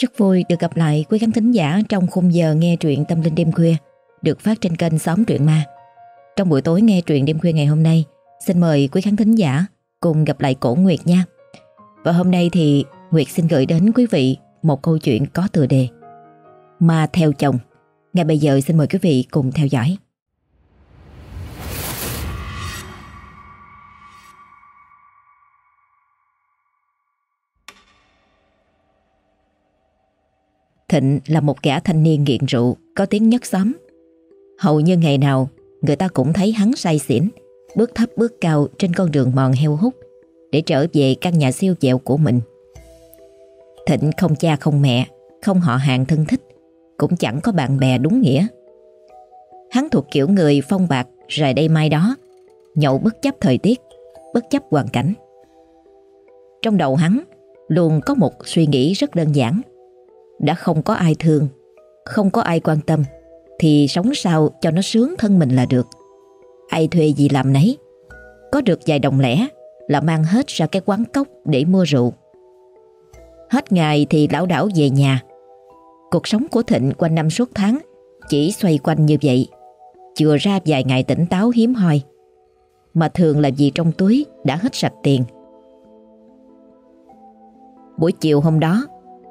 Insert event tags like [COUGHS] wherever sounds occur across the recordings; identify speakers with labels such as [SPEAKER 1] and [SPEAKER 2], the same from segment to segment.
[SPEAKER 1] Rất vui được gặp lại quý khán thính giả trong khung giờ nghe truyện tâm linh đêm khuya được phát trên kênh Xóm Truyện Ma. Trong buổi tối nghe truyện đêm khuya ngày hôm nay, xin mời quý khán thính giả cùng gặp lại Cổ Nguyệt nha. Và hôm nay thì Nguyệt xin gửi đến quý vị một câu chuyện có tựa đề Ma theo chồng. Ngay bây giờ xin mời quý vị cùng theo dõi. Thịnh là một gã thanh niên nghiện rượu, có tiếng nhất xóm. Hầu như ngày nào, người ta cũng thấy hắn say xỉn, bước thấp bước cao trên con đường mòn heo hút để trở về căn nhà siêu dẹo của mình. Thịnh không cha không mẹ, không họ hàng thân thích, cũng chẳng có bạn bè đúng nghĩa. Hắn thuộc kiểu người phong bạc rời đây mai đó, nhậu bất chấp thời tiết, bất chấp hoàn cảnh. Trong đầu hắn luôn có một suy nghĩ rất đơn giản đã không có ai thương, không có ai quan tâm, thì sống sao cho nó sướng thân mình là được. Ai thuê gì làm nấy. Có được vài đồng lẻ là mang hết ra cái quán cốc để mua rượu. Hết ngày thì lão đảo về nhà. Cuộc sống của Thịnh quanh năm suốt tháng chỉ xoay quanh như vậy. Chừa ra vài ngày tỉnh táo hiếm hoi. Mà thường là vì trong túi đã hết sạch tiền. Buổi chiều hôm đó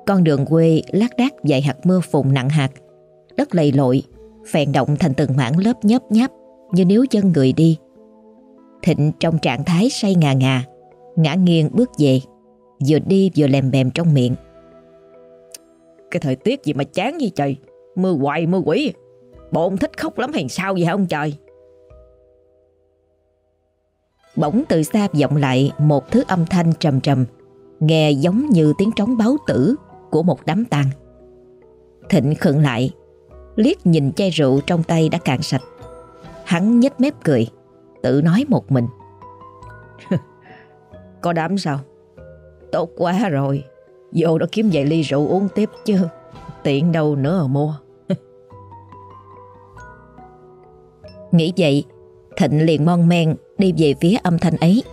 [SPEAKER 1] con đường quê lác đác dày hạt mưa phùn nặng hạt. Đất lầy lội Phèn động thành từng mảng lớp nhấp nháp Như nếu chân người đi. Thịnh trong trạng thái say ngà ngà Ngã nghiêng bước về Vừa đi vừa lèm bèm trong miệng.
[SPEAKER 2] Cái thời tiết gì mà chán như trời Mưa hoài mưa quỷ Bộn thích khóc lắm hay sao vậy hả ông trời?
[SPEAKER 1] Bỗng từ xa vọng lại Một thứ âm thanh trầm trầm Nghe giống như tiếng trống báo tử của một đám tang. Thịnh khựng lại, liếc nhìn chai rượu trong tay đã cạn sạch. Hắn nhếch mép cười, tự nói một mình. [LAUGHS]
[SPEAKER 2] Có đám sao? Tốt quá rồi, vô đó kiếm vài ly rượu uống tiếp chứ, tiện đâu nữa mà mua. [LAUGHS]
[SPEAKER 1] Nghĩ vậy, Thịnh liền mon men đi về phía âm thanh ấy.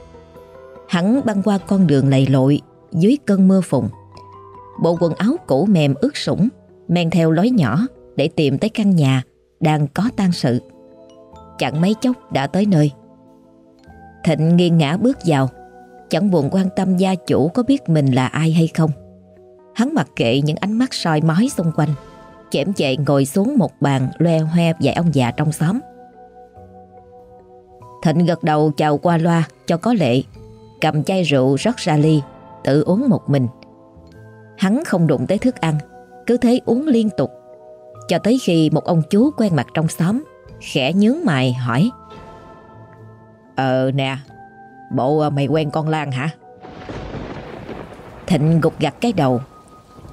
[SPEAKER 1] Hắn băng qua con đường lầy lội dưới cơn mưa phùn. Bộ quần áo cũ mềm ướt sũng Men theo lối nhỏ Để tìm tới căn nhà Đang có tang sự. Chẳng mấy chốc đã tới nơi. Thịnh nghiêng ngã bước vào, Chẳng buồn quan tâm gia chủ có biết mình là ai hay không. Hắn mặc kệ những ánh mắt soi mói xung quanh, chễm chệ ngồi xuống một bàn loe hoe vài ông già trong xóm. Thịnh gật đầu chào qua loa cho có lệ, Cầm chai rượu rót ra ly, Tự uống một mình. Hắn không đụng tới thức ăn Cứ thế uống liên tục. Cho tới khi một ông chú quen mặt trong xóm Khẽ nhướng mày hỏi
[SPEAKER 2] Ờ nè Bộ ờ, mày quen con Lan hả?
[SPEAKER 1] Thịnh gục gặt cái đầu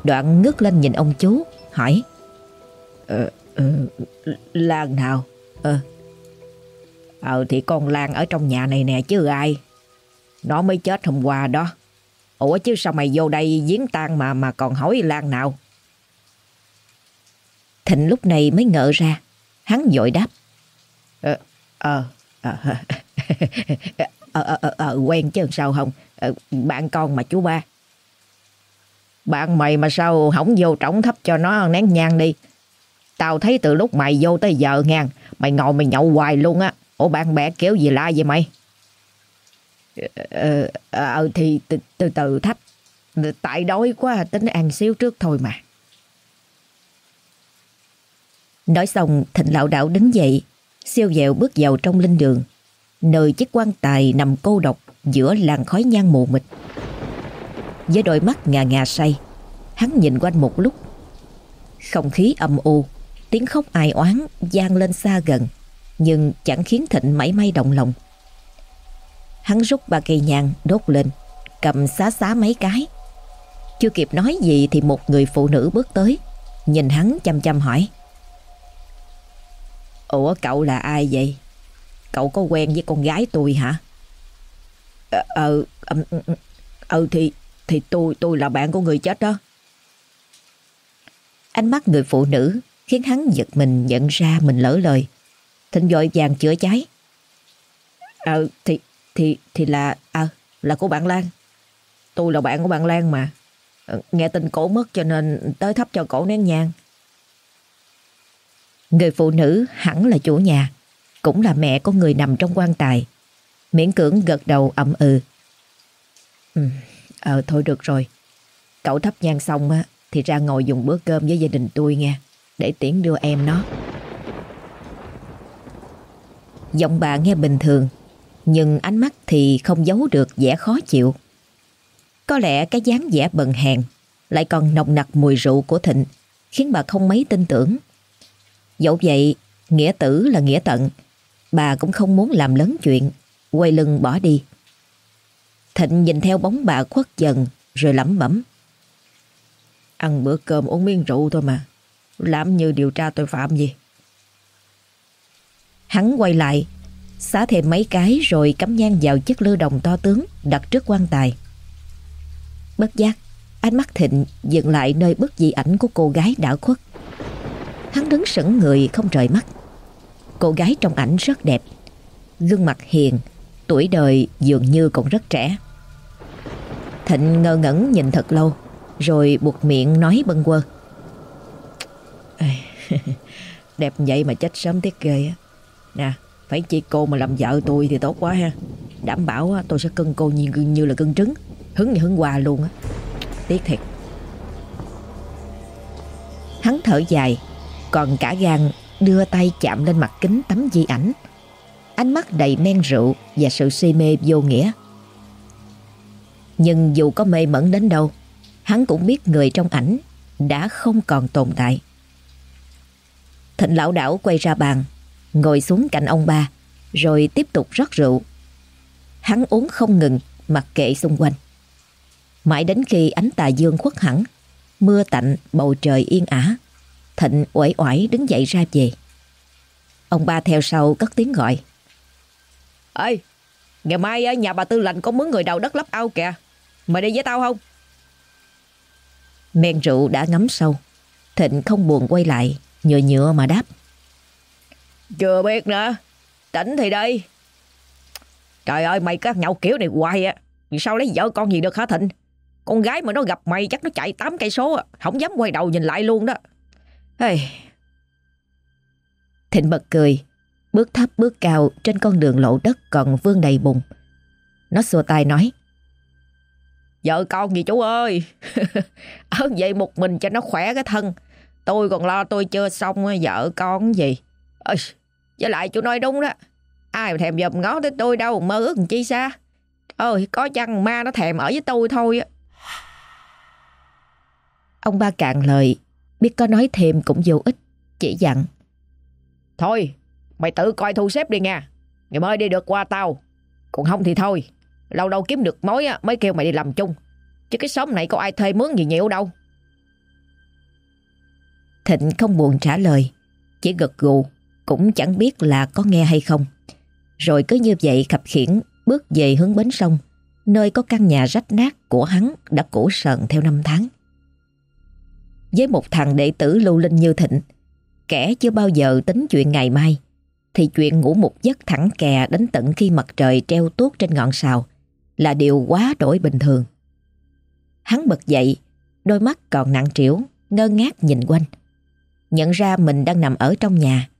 [SPEAKER 1] Đoạn ngước lên nhìn ông chú Hỏi
[SPEAKER 2] Ờ, ờ Lan nào? Ờ Ờ thì con Lan ở trong nhà này nè chứ ai? Nó mới chết hôm qua đó. Ủa chứ sao mày vô đây giếng tan mà mà còn hỏi Lan nào?
[SPEAKER 1] Thịnh lúc này mới ngỡ ra. Hắn dội đáp.
[SPEAKER 2] Ờ ờ ờ, ờ, ờ, ờ, ờ, ờ, ờ, quen chứ sao không? Ờ, bạn con mà chú ba. Bạn mày mà sao không vô trống thấp cho nó nén nhang đi. Tao thấy từ lúc mày vô tới giờ ngang, mày ngồi mày nhậu hoài luôn á. Ủa bạn bè kéo gì la vậy mày? Ờ, ờ, thì từ, từ từ thách. Tại đói quá tính ăn xíu trước thôi mà.
[SPEAKER 1] Nói xong thịnh lão đảo đứng dậy, siêu dẹo bước vào trong linh đường, nơi chiếc quan tài nằm cô độc giữa làn khói nhang mù mịt. Với đôi mắt ngà ngà say, hắn nhìn quanh một lúc. Không khí âm u, tiếng khóc ai oán vang lên xa gần, nhưng chẳng khiến Thịnh mảy may động lòng. Hắn rút ba cây nhang đốt lên Cầm xá xá mấy cái Chưa kịp nói gì thì một người phụ nữ bước tới Nhìn hắn chăm chăm hỏi
[SPEAKER 2] Ủa cậu là ai vậy? Cậu có quen với con gái tôi hả? Ờ, ờ, ờ, ờ thì, thì tôi, tôi là bạn của người chết đó.
[SPEAKER 1] Ánh mắt người phụ nữ khiến hắn giật mình nhận ra mình lỡ lời. Thịnh vội vàng chữa cháy.
[SPEAKER 2] Ờ, thì, thì thì là à là của bạn Lan. Tôi là bạn của bạn Lan mà. Ờ, nghe tin cổ mất cho nên tới thắp cho cổ nén nhang.
[SPEAKER 1] Người phụ nữ hẳn là chủ nhà, cũng là mẹ của người nằm trong quan tài. Miễn cưỡng gật đầu ậm ừ.
[SPEAKER 2] Ừ, ờ thôi được rồi. Cậu thắp nhang xong á, thì ra ngồi dùng bữa cơm với gia đình tôi nghe, để tiễn đưa em nó.
[SPEAKER 1] Giọng bà nghe bình thường, nhưng ánh mắt thì không giấu được vẻ khó chịu. Có lẽ cái dáng vẻ bần hèn lại còn nồng nặc mùi rượu của Thịnh khiến bà không mấy tin tưởng. Dẫu vậy, nghĩa tử là nghĩa tận, bà cũng không muốn làm lớn chuyện, quay lưng bỏ đi. Thịnh nhìn theo bóng bà khuất dần rồi lẩm bẩm.
[SPEAKER 2] Ăn bữa cơm uống miếng rượu thôi mà, làm như điều tra tội phạm gì.
[SPEAKER 1] Hắn quay lại, xá thêm mấy cái rồi cắm nhang vào chiếc lư đồng to tướng đặt trước quan tài. Bất giác, ánh mắt Thịnh dừng lại nơi bức dị ảnh của cô gái đã khuất. Hắn đứng sững người không rời mắt. Cô gái trong ảnh rất đẹp, gương mặt hiền, tuổi đời dường như còn rất trẻ. Thịnh ngơ ngẩn nhìn thật lâu, rồi buộc miệng nói bâng quơ. [LAUGHS] [LAUGHS]
[SPEAKER 2] đẹp vậy mà chết sớm tiếc ghê á. Nè, phải chị cô mà làm vợ tôi thì tốt quá ha. Đảm bảo tôi sẽ cưng cô như, như là cưng trứng. Hứng như hứng quà luôn á. Tiếc thiệt.
[SPEAKER 1] Hắn thở dài, còn cả gan đưa tay chạm lên mặt kính tấm di ảnh. Ánh mắt đầy men rượu và sự si mê vô nghĩa. Nhưng dù có mê mẩn đến đâu, hắn cũng biết người trong ảnh đã không còn tồn tại. Thịnh lão đảo quay ra bàn, ngồi xuống cạnh ông ba, rồi tiếp tục rót rượu. Hắn uống không ngừng, mặc kệ xung quanh. Mãi đến khi ánh tà dương khuất hẳn, mưa tạnh, bầu trời yên ả, Thịnh uể oải đứng dậy ra về. Ông ba theo sau cất tiếng gọi.
[SPEAKER 2] Ê, ngày mai ở nhà bà Tư lành có mướn người đầu đất lấp ao kìa. Mày đi với tao không?
[SPEAKER 1] Men rượu đã ngấm sâu. Thịnh không buồn quay lại, nhựa nhựa mà đáp.
[SPEAKER 2] Chưa biết nữa, tỉnh thì đi. Trời ơi, mày cứ nhậu kiểu này hoài á. vì Sao lấy vợ con gì được hả Thịnh? Con gái mà nó gặp mày chắc nó chạy 8 cây số, à. không dám quay đầu nhìn lại luôn đó. Hey.
[SPEAKER 1] Thịnh bật cười, bước thấp bước cao trên con đường lộ đất còn vương đầy bùn. Nó xua tay nói.
[SPEAKER 2] Vợ con gì chú ơi, [LAUGHS] ở vậy một mình cho nó khỏe cái thân. Tôi còn lo tôi chưa xong vợ con gì. Ơi, với lại chú nói đúng đó. Ai mà thèm dòm ngó tới tôi đâu, mơ ước chi xa. Ôi có chăng ma nó thèm ở với tôi thôi á.
[SPEAKER 1] Ông ba cạn lời, biết có nói thêm cũng vô ích, chỉ dặn.
[SPEAKER 2] Thôi, mày tự coi thu xếp đi nha. Ngày mới đi được qua tao. Còn không thì thôi. Lâu đâu kiếm được mối á, mới kêu mày đi làm chung. Chứ cái xóm này có ai thuê mướn gì nhiều đâu.
[SPEAKER 1] Thịnh không buồn trả lời, chỉ gật gù, cũng chẳng biết là có nghe hay không. Rồi cứ như vậy khập khiển bước về hướng bến sông, nơi có căn nhà rách nát của hắn đã cũ sờn theo năm tháng. Với một thằng đệ tử lưu linh như Thịnh, kẻ chưa bao giờ tính chuyện ngày mai, thì chuyện ngủ một giấc thẳng kè đến tận khi mặt trời treo tuốt trên ngọn sào là điều quá đổi bình thường. Hắn bật dậy, đôi mắt còn nặng trĩu, ngơ ngác nhìn quanh. Nhận ra mình đang nằm ở trong nhà,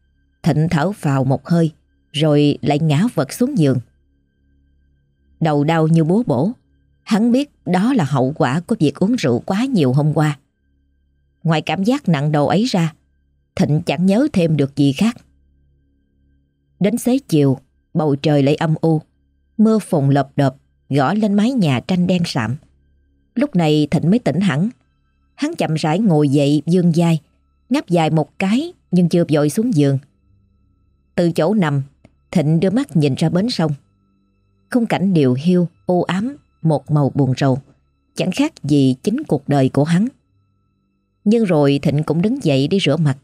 [SPEAKER 1] Thịnh thở vào một hơi, rồi lại ngã vật xuống giường. Đầu đau như búa bổ, hắn biết đó là hậu quả của việc uống rượu quá nhiều hôm qua. Ngoài cảm giác nặng đầu ấy ra, Thịnh chẳng nhớ thêm được gì khác. Đến xế chiều, bầu trời lại âm u, mưa phùn lập đập gõ lên mái nhà tranh đen sạm. Lúc này Thịnh mới tỉnh hẳn. Hắn chậm rãi ngồi dậy dương dai, ngáp dài một cái nhưng chưa vội xuống giường. Từ chỗ nằm, Thịnh đưa mắt nhìn ra bến sông. Khung cảnh điều hiu, u ám, một màu buồn rầu, chẳng khác gì chính cuộc đời của hắn. Nhưng rồi Thịnh cũng đứng dậy đi rửa mặt.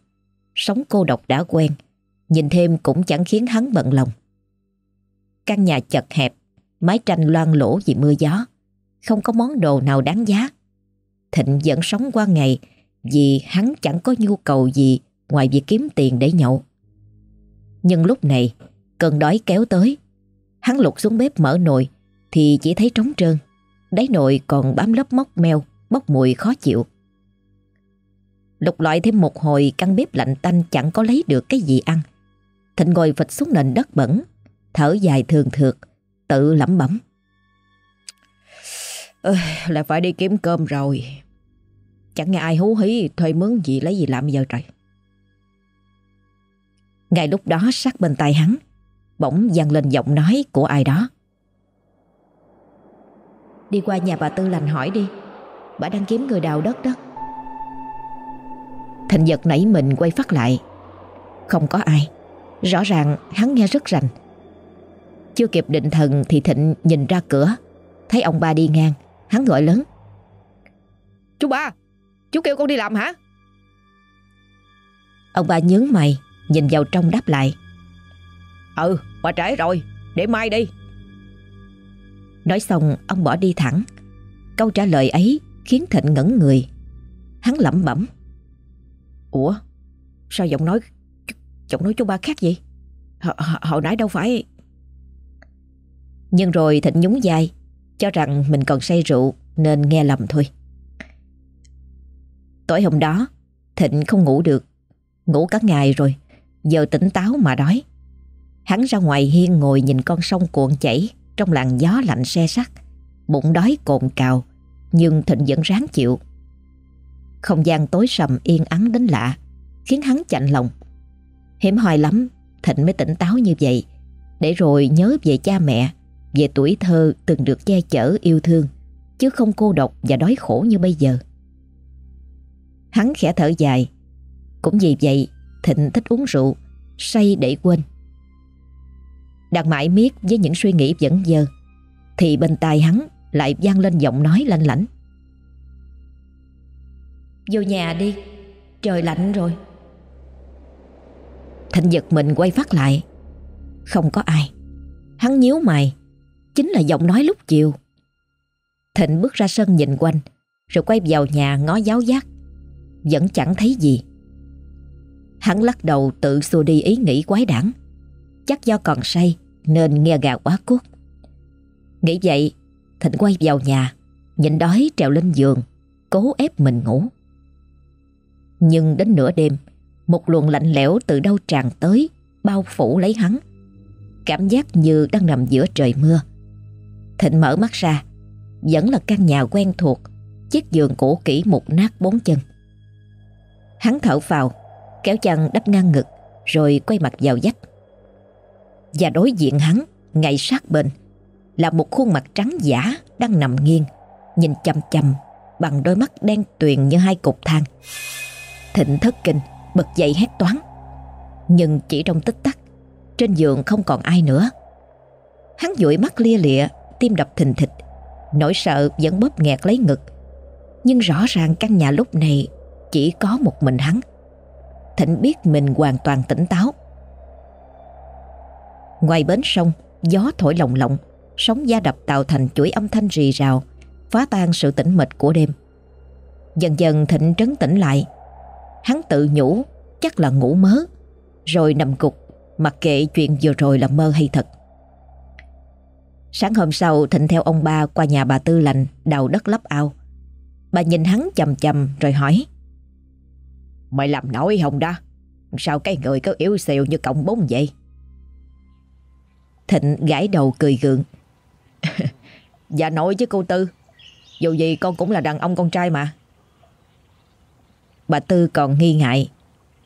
[SPEAKER 1] Sống cô độc đã quen, nhìn thêm cũng chẳng khiến hắn bận lòng. Căn nhà chật hẹp, mái tranh loang lỗ vì mưa gió, không có món đồ nào đáng giá. Thịnh vẫn sống qua ngày vì hắn chẳng có nhu cầu gì ngoài việc kiếm tiền để nhậu. Nhưng lúc này, cơn đói kéo tới. Hắn lục xuống bếp mở nồi thì chỉ thấy trống trơn. Đáy nồi còn bám lớp móc meo bốc mùi khó chịu. Lục loại thêm một hồi căn bếp lạnh tanh chẳng có lấy được cái gì ăn. Thịnh ngồi phịch xuống nền đất bẩn, thở dài thường thượt, tự lẩm bẩm.
[SPEAKER 2] Lại phải đi kiếm cơm rồi. Chẳng nghe ai hú hí thuê mướn gì lấy gì làm giờ trời.
[SPEAKER 1] Ngay lúc đó sát bên tai hắn, bỗng vang lên giọng nói của ai đó. Đi qua nhà bà Tư lành hỏi đi, bà đang kiếm người đào đất đó. Thịnh giật nảy mình quay phát lại. Không có ai. Rõ ràng hắn nghe rất rành. Chưa kịp định thần thì Thịnh nhìn ra cửa, thấy ông ba đi ngang, hắn gọi lớn.
[SPEAKER 2] Chú ba, chú kêu con đi làm hả?
[SPEAKER 1] Ông ba nhướng mày, nhìn vào trong đáp lại.
[SPEAKER 2] Ừ, bà trễ rồi, để mai đi.
[SPEAKER 1] Nói xong ông bỏ đi thẳng. Câu trả lời ấy khiến Thịnh ngẩn người. Hắn lẩm bẩm.
[SPEAKER 2] Ủa, sao giọng nói giọng nói chú ba khác vậy? H hồi nãy đâu phải...
[SPEAKER 1] Nhưng rồi Thịnh nhún vai, cho rằng mình còn say rượu nên nghe lầm thôi. Tối hôm đó, Thịnh không ngủ được. Ngủ cả ngày rồi, giờ tỉnh táo mà đói. Hắn ra ngoài hiên ngồi nhìn con sông cuộn chảy trong làn gió lạnh xe sắt. Bụng đói cồn cào, nhưng Thịnh vẫn ráng chịu. Không gian tối sầm yên ắng đến lạ, khiến hắn chạnh lòng. Hiểm hoài lắm, Thịnh mới tỉnh táo như vậy, để rồi nhớ về cha mẹ, về tuổi thơ từng được che chở yêu thương, chứ không cô độc và đói khổ như bây giờ. Hắn khẽ thở dài, cũng vì vậy Thịnh thích uống rượu, say để quên. Đang mãi miết với những suy nghĩ vẫn dơ, thì bên tai hắn lại vang lên giọng nói lanh lảnh. Vô nhà đi Trời lạnh rồi. Thịnh giật mình quay phát lại. Không có ai. Hắn nhíu mày Chính là giọng nói lúc chiều. Thịnh bước ra sân nhìn quanh Rồi quay vào nhà ngó giáo giác. Vẫn chẳng thấy gì Hắn lắc đầu tự xua đi ý nghĩ quái đản Chắc do còn say Nên nghe gà quá cốt Nghĩ vậy Thịnh quay vào nhà Nhịn đói trèo lên giường Cố ép mình ngủ nhưng đến nửa đêm, một luồng lạnh lẽo từ đâu tràn tới, bao phủ lấy hắn. Cảm giác như đang nằm giữa trời mưa. Thịnh mở mắt ra, vẫn là căn nhà quen thuộc, chiếc giường cũ kỹ mục nát bốn chân. Hắn thở vào, kéo chăn đắp ngang ngực, rồi quay mặt vào dách. Và đối diện hắn, ngay sát bên, là một khuôn mặt trắng giả đang nằm nghiêng, nhìn chăm chăm bằng đôi mắt đen tuyền như hai cục than. Thịnh thất kinh Bật dậy hét toán Nhưng chỉ trong tích tắc Trên giường không còn ai nữa Hắn dụi mắt lia lịa Tim đập thình thịch Nỗi sợ vẫn bóp nghẹt lấy ngực Nhưng rõ ràng căn nhà lúc này Chỉ có một mình hắn Thịnh biết mình hoàn toàn tỉnh táo. Ngoài bến sông, Gió thổi lồng lộng, Sóng da đập tạo thành chuỗi âm thanh rì rào, Phá tan sự tĩnh mịch của đêm. Dần dần Thịnh trấn tĩnh lại. Hắn tự nhủ, chắc là ngủ mớ, Rồi nằm cục Mặc kệ chuyện vừa rồi là mơ hay thật. Sáng hôm sau, Thịnh theo ông ba qua nhà bà Tư lành, Đào đất lấp ao. Bà nhìn hắn chầm chầm rồi hỏi Mày làm nổi không đó? Sao cái người có yếu xìu như cọng bốn vậy? Thịnh gãi đầu cười gượng. [LAUGHS] Dạ nổi chứ cô Tư. Dù gì con cũng là đàn ông con trai mà. Bà Tư còn nghi ngại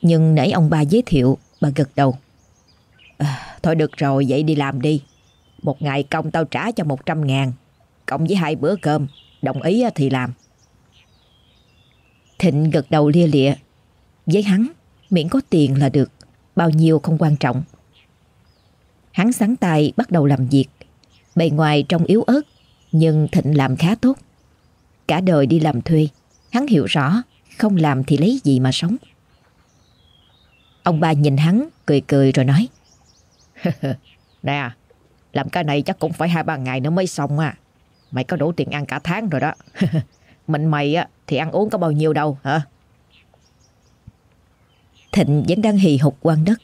[SPEAKER 1] Nhưng nãy ông ba giới thiệu Bà gật đầu. À, Thôi được rồi vậy đi làm đi. Một ngày công tao trả cho 100 ngàn Cộng với hai bữa cơm Đồng ý thì làm. Thịnh gật đầu lia lịa. Với hắn, miễn có tiền là được, Bao nhiêu không quan trọng. Hắn sáng tay bắt đầu làm việc, Bề ngoài trông yếu ớt, Nhưng Thịnh làm khá tốt. Cả đời đi làm thuê, Hắn hiểu rõ, không làm thì lấy gì mà sống. Ông ba nhìn hắn, Cười cười rồi nói, [LAUGHS]
[SPEAKER 2] Nè, Làm cái này chắc cũng phải hai ba ngày nữa mới xong à. Mày có đủ tiền ăn cả tháng rồi đó. [LAUGHS] Mình mày á, Thì ăn uống có bao nhiêu đâu, hả?
[SPEAKER 1] Thịnh vẫn đang hì hục quan đất.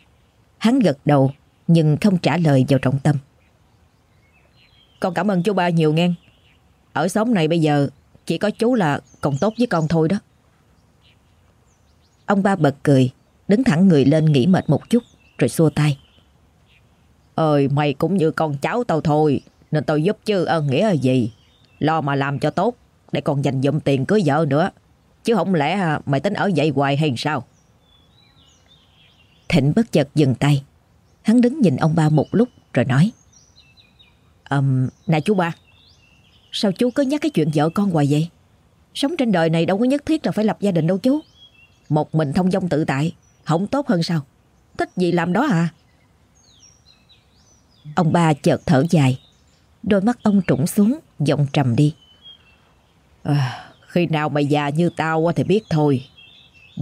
[SPEAKER 1] Hắn gật đầu Nhưng không trả lời vào trọng tâm.
[SPEAKER 2] Con cảm ơn chú ba nhiều nghe. Ở xóm này bây giờ Chỉ có chú là còn tốt với con thôi đó.
[SPEAKER 1] Ông ba bật cười Đứng thẳng người lên nghỉ mệt một chút Rồi xua tay.
[SPEAKER 2] Ơi mày cũng như con cháu tao thôi Nên tao giúp chứ ơn nghĩa là gì? Lo mà làm cho tốt Để còn dành dụm tiền cưới vợ nữa. Chứ không lẽ mày tính ở vậy hoài hay sao
[SPEAKER 1] Thịnh bất chợt dừng tay. Hắn đứng nhìn ông ba một lúc rồi nói
[SPEAKER 2] um, Này chú ba Sao chú cứ nhắc cái chuyện vợ con hoài vậy? Sống trên đời này đâu có nhất thiết là phải lập gia đình đâu chú. Một mình thông dong tự tại Không tốt hơn sao? Thích gì làm đó à?
[SPEAKER 1] Ông ba chợt thở dài Đôi mắt ông trũng xuống Giọng trầm đi.
[SPEAKER 2] À, Khi nào mày già như tao thì biết thôi.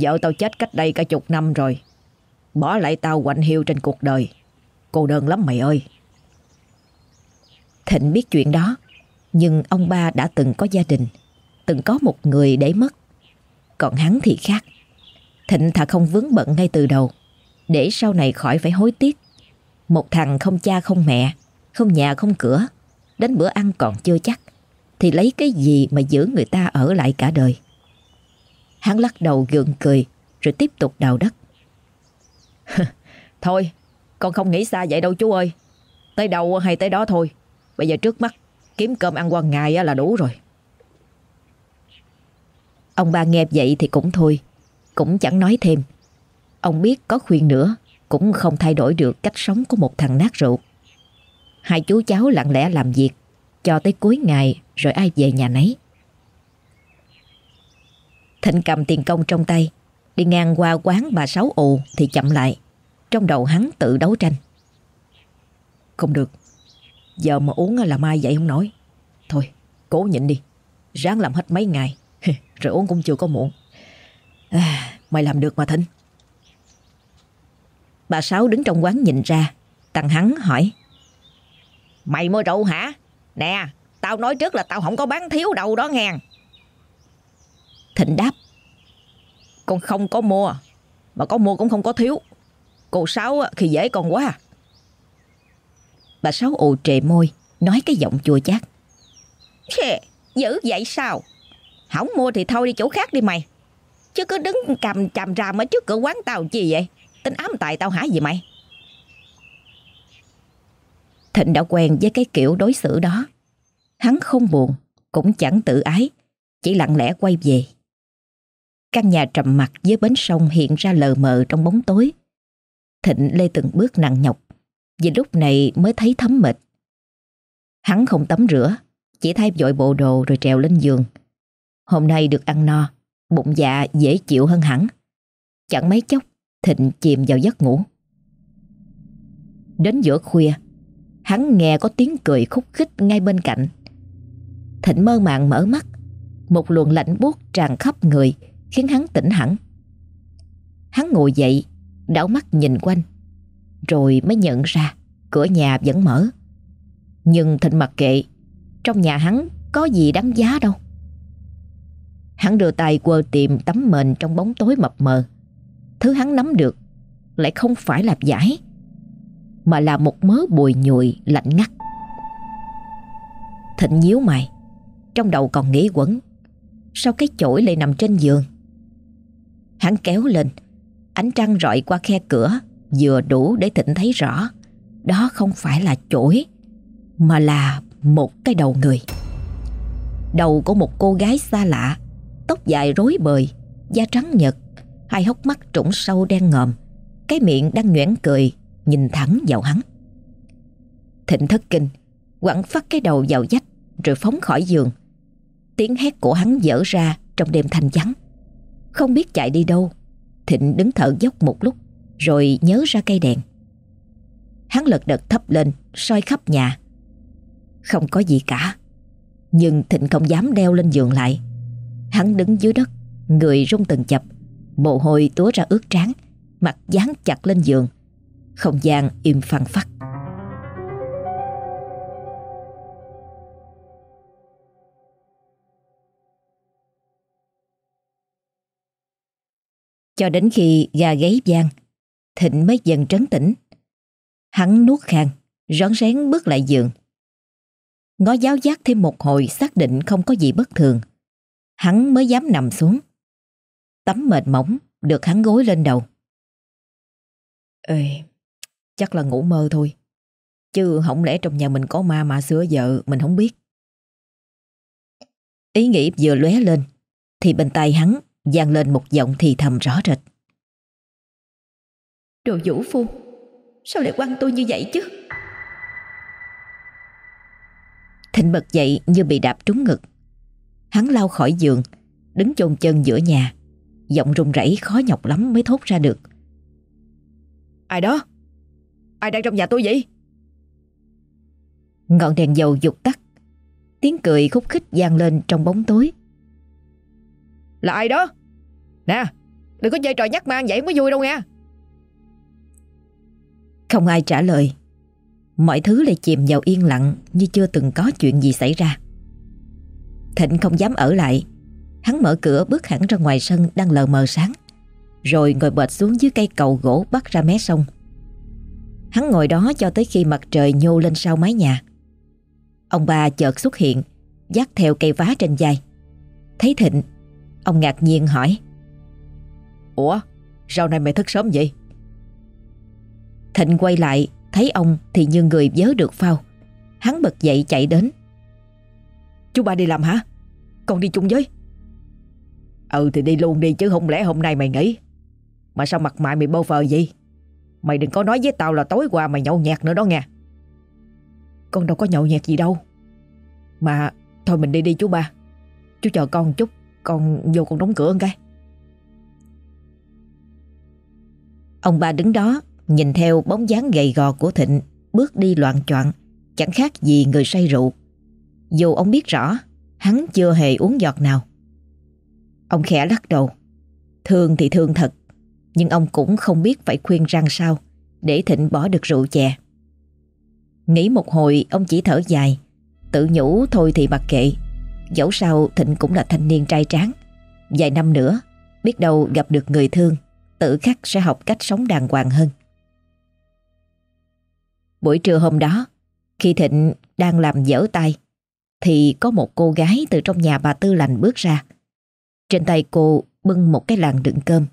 [SPEAKER 2] Vợ tao chết cách đây cả chục năm rồi Bỏ lại tao quạnh hiu trên cuộc đời. Cô đơn lắm mày ơi.
[SPEAKER 1] Thịnh biết chuyện đó, Nhưng ông ba đã từng có gia đình, Từng có một người để mất. Còn hắn thì khác. Thịnh thà không vướng bận ngay từ đầu, Để sau này khỏi phải hối tiếc. Một thằng không cha không mẹ, Không nhà không cửa, Đến bữa ăn còn chưa chắc, Thì lấy cái gì mà giữ người ta ở lại cả đời? Hắn lắc đầu gượng cười, Rồi tiếp tục đào đất. [LAUGHS]
[SPEAKER 2] Thôi, con không nghĩ xa vậy đâu chú ơi. Tới đâu hay tới đó thôi. Bây giờ trước mắt, kiếm cơm ăn qua ngày là đủ rồi.
[SPEAKER 1] Ông ba nghe vậy thì cũng thôi, Cũng chẳng nói thêm. Ông biết có khuyên nữa, Cũng không thay đổi được cách sống của một thằng nát rượu. Hai chú cháu lặng lẽ làm việc, Cho tới cuối ngày Rồi ai về nhà nấy. Thịnh cầm tiền công trong tay Đi ngang qua quán bà Sáu ù Thì chậm lại. Trong đầu hắn tự đấu tranh.
[SPEAKER 2] Không được. Giờ mà uống là mai dậy không nổi. Thôi cố nhịn đi. Ráng làm hết mấy ngày. [LAUGHS] Rồi uống cũng chưa có muộn. À, Mày làm được mà Thịnh.
[SPEAKER 1] Bà Sáu đứng trong quán nhìn ra. Tăng hắn hỏi.
[SPEAKER 2] Mày mua rượu hả? Nè tao nói trước là tao không có bán thiếu đâu đó nghe.
[SPEAKER 1] Thịnh đáp.
[SPEAKER 2] Con không có mua Mà có mua cũng không có thiếu. Cô Sáu thì dễ con quá à.
[SPEAKER 1] Bà Sáu ù trề môi Nói cái giọng chua chát.
[SPEAKER 2] Chê, dữ vậy sao? Không mua thì thôi đi chỗ khác đi mày. Chứ cứ đứng cầm chằm ràm ở trước cửa quán tao chi vậy? Tính ám tài tao hả gì mày?
[SPEAKER 1] Thịnh đã quen với cái kiểu đối xử đó. Hắn không buồn Cũng chẳng tự ái Chỉ lặng lẽ quay về. Căn nhà trầm mặc dưới bến sông hiện ra lờ mờ trong bóng tối. Thịnh lê từng bước nặng nhọc, Vì lúc này mới thấy thấm mệt. Hắn không tắm rửa, Chỉ thay vội bộ đồ rồi trèo lên giường. Hôm nay được ăn no, Bụng dạ dễ chịu hơn hẳn. Chẳng mấy chốc, Thịnh chìm vào giấc ngủ. Đến giữa khuya, Hắn nghe có tiếng cười khúc khích ngay bên cạnh. Thịnh mơ màng mở mắt, Một luồng lạnh buốt tràn khắp người. Khiến hắn tỉnh hẳn. Hắn ngồi dậy, Đảo mắt nhìn quanh, Rồi mới nhận ra Cửa nhà vẫn mở. Nhưng Thịnh mặc kệ, Trong nhà hắn có gì đáng giá đâu. Hắn đưa tay quơ tìm tấm mền trong bóng tối mập mờ. Thứ hắn nắm được Lại không phải là giải Mà là một mớ bùi nhùi lạnh ngắt. Thịnh nhíu mày, Trong đầu còn nghĩ quẩn, Sao cái chổi lại nằm trên giường? Hắn kéo lên. Ánh trăng rọi qua khe cửa, Vừa đủ để Thịnh thấy rõ. Đó không phải là chổi, Mà là một cái đầu người. Đầu của một cô gái xa lạ, Tóc dài rối bời, Da trắng nhật Hai hốc mắt trũng sâu đen ngòm, Cái miệng đang nhoẻn cười, Nhìn thẳng vào hắn. Thịnh thất kinh, Quẳng phát cái đầu vào dách Rồi phóng khỏi giường. Tiếng hét của hắn dở ra Trong đêm thanh vắng. Không biết chạy đi đâu. Thịnh đứng thở dốc một lúc, Rồi nhớ ra cây đèn. Hắn lật đật thấp lên, soi khắp nhà. Không có gì cả. Nhưng Thịnh không dám đeo lên giường lại. Hắn đứng dưới đất, Người rung từng chập. Mồ hôi túa ra ướt trán, Mặt dán chặt lên giường. Không gian im phăng phắc. Cho đến khi gà gáy vang Thịnh mới dần trấn tĩnh Hắn nuốt khang Rón rén bước lại giường Ngó giáo giác thêm một hồi xác định không có gì bất thường hắn mới dám nằm xuống. Tấm mệt mỏng được hắn gối lên đầu.
[SPEAKER 2] Ê, chắc là ngủ mơ thôi. Chứ không lẽ trong nhà mình có ma mà xưa vợ mình không biết.
[SPEAKER 1] Ý nghĩ vừa lóe lên thì bên tai hắn vang lên một giọng thì thầm rõ rệt.
[SPEAKER 3] Đồ vũ phu, sao lại quăng tôi như vậy chứ?
[SPEAKER 1] Thịnh bật dậy như bị đạp trúng ngực. Hắn lao khỏi giường, đứng chôn chân giữa nhà. Giọng run rẩy khó nhọc lắm mới thốt ra được.
[SPEAKER 2] Ai đó? Ai đang trong nhà tôi vậy?
[SPEAKER 1] Ngọn đèn dầu dục tắt. Tiếng cười khúc khích vang lên trong bóng tối.
[SPEAKER 2] Là ai đó? Nè, đừng có chơi trò nhắc mang vậy mới vui đâu nha.
[SPEAKER 1] Không ai trả lời. Mọi thứ lại chìm vào yên lặng như chưa từng có chuyện gì xảy ra. Thịnh không dám ở lại. Hắn mở cửa bước hẳn ra ngoài sân đang lờ mờ sáng. Rồi ngồi bệt xuống dưới cây cầu gỗ bắt ra mé sông. Hắn ngồi đó cho tới khi mặt trời nhô lên sau mái nhà. Ông bà chợt xuất hiện, dắt theo cây vá trên vai. Thấy Thịnh, ông ngạc nhiên hỏi.
[SPEAKER 2] Ủa, sao nay mày thức sớm vậy?
[SPEAKER 1] Thịnh quay lại, thấy ông thì như người vớ được phao. Hắn bật dậy chạy đến.
[SPEAKER 2] Chú ba đi làm hả? Con đi chung với. Ừ thì đi luôn đi chứ không lẽ hôm nay mày nghỉ. Mà sao mặt mày mày bơ phờ gì? Mày đừng có nói với tao là tối qua mày nhậu nhạt nữa đó nha. Con đâu có nhậu nhạt gì đâu. Mà thôi mình đi đi chú ba. Chú chờ con chút, con vô con đóng cửa một cái.
[SPEAKER 1] Ông ba đứng đó nhìn theo bóng dáng gầy gò của Thịnh bước đi loạn choạng chẳng khác gì người say rượu. Dù ông biết rõ hắn chưa hề uống giọt nào. Ông khẽ lắc đầu. Thương thì thương thật, nhưng ông cũng không biết phải khuyên răng sao để Thịnh bỏ được rượu chè. Nghĩ một hồi ông chỉ thở dài, tự nhủ thôi thì mặc kệ. Dẫu sao Thịnh cũng là thanh niên trai tráng. Vài năm nữa, biết đâu gặp được người thương, tự khắc sẽ học cách sống đàng hoàng hơn. Buổi trưa hôm đó, khi Thịnh đang làm dở tay, thì có một cô gái từ trong nhà bà Tư Lành bước ra. Trên tay cô bưng một cái làng đựng cơm.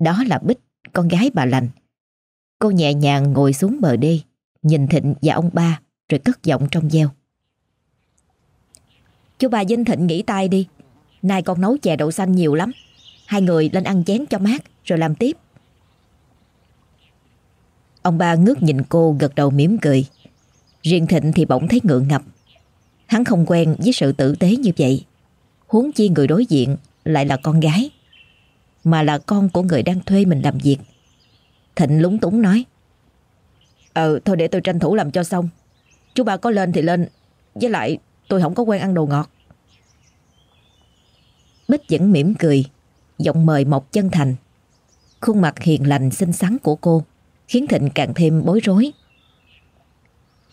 [SPEAKER 1] Đó là Bích, con gái bà Lành. Cô nhẹ nhàng ngồi xuống bờ đê, nhìn Thịnh và ông ba rồi cất giọng trong gieo. Chú bà Vinh Thịnh nghỉ tay đi. Nay con nấu chè đậu xanh nhiều lắm. Hai người lên ăn chén cho mát rồi làm tiếp. Ông ba ngước nhìn cô gật đầu mỉm cười. Riêng Thịnh thì bỗng thấy ngượng ngập. Hắn không quen với sự tử tế như vậy. Huống chi người đối diện lại là con gái. Mà là con của người đang thuê mình làm việc. Thịnh lúng túng nói.
[SPEAKER 2] Ờ, thôi để tôi tranh thủ làm cho xong. Chú ba có lên thì lên. Với lại tôi không có quen ăn đồ ngọt.
[SPEAKER 1] Bích vẫn mỉm cười, giọng mời một chân thành. Khuôn mặt hiền lành xinh xắn của cô khiến Thịnh càng thêm bối rối.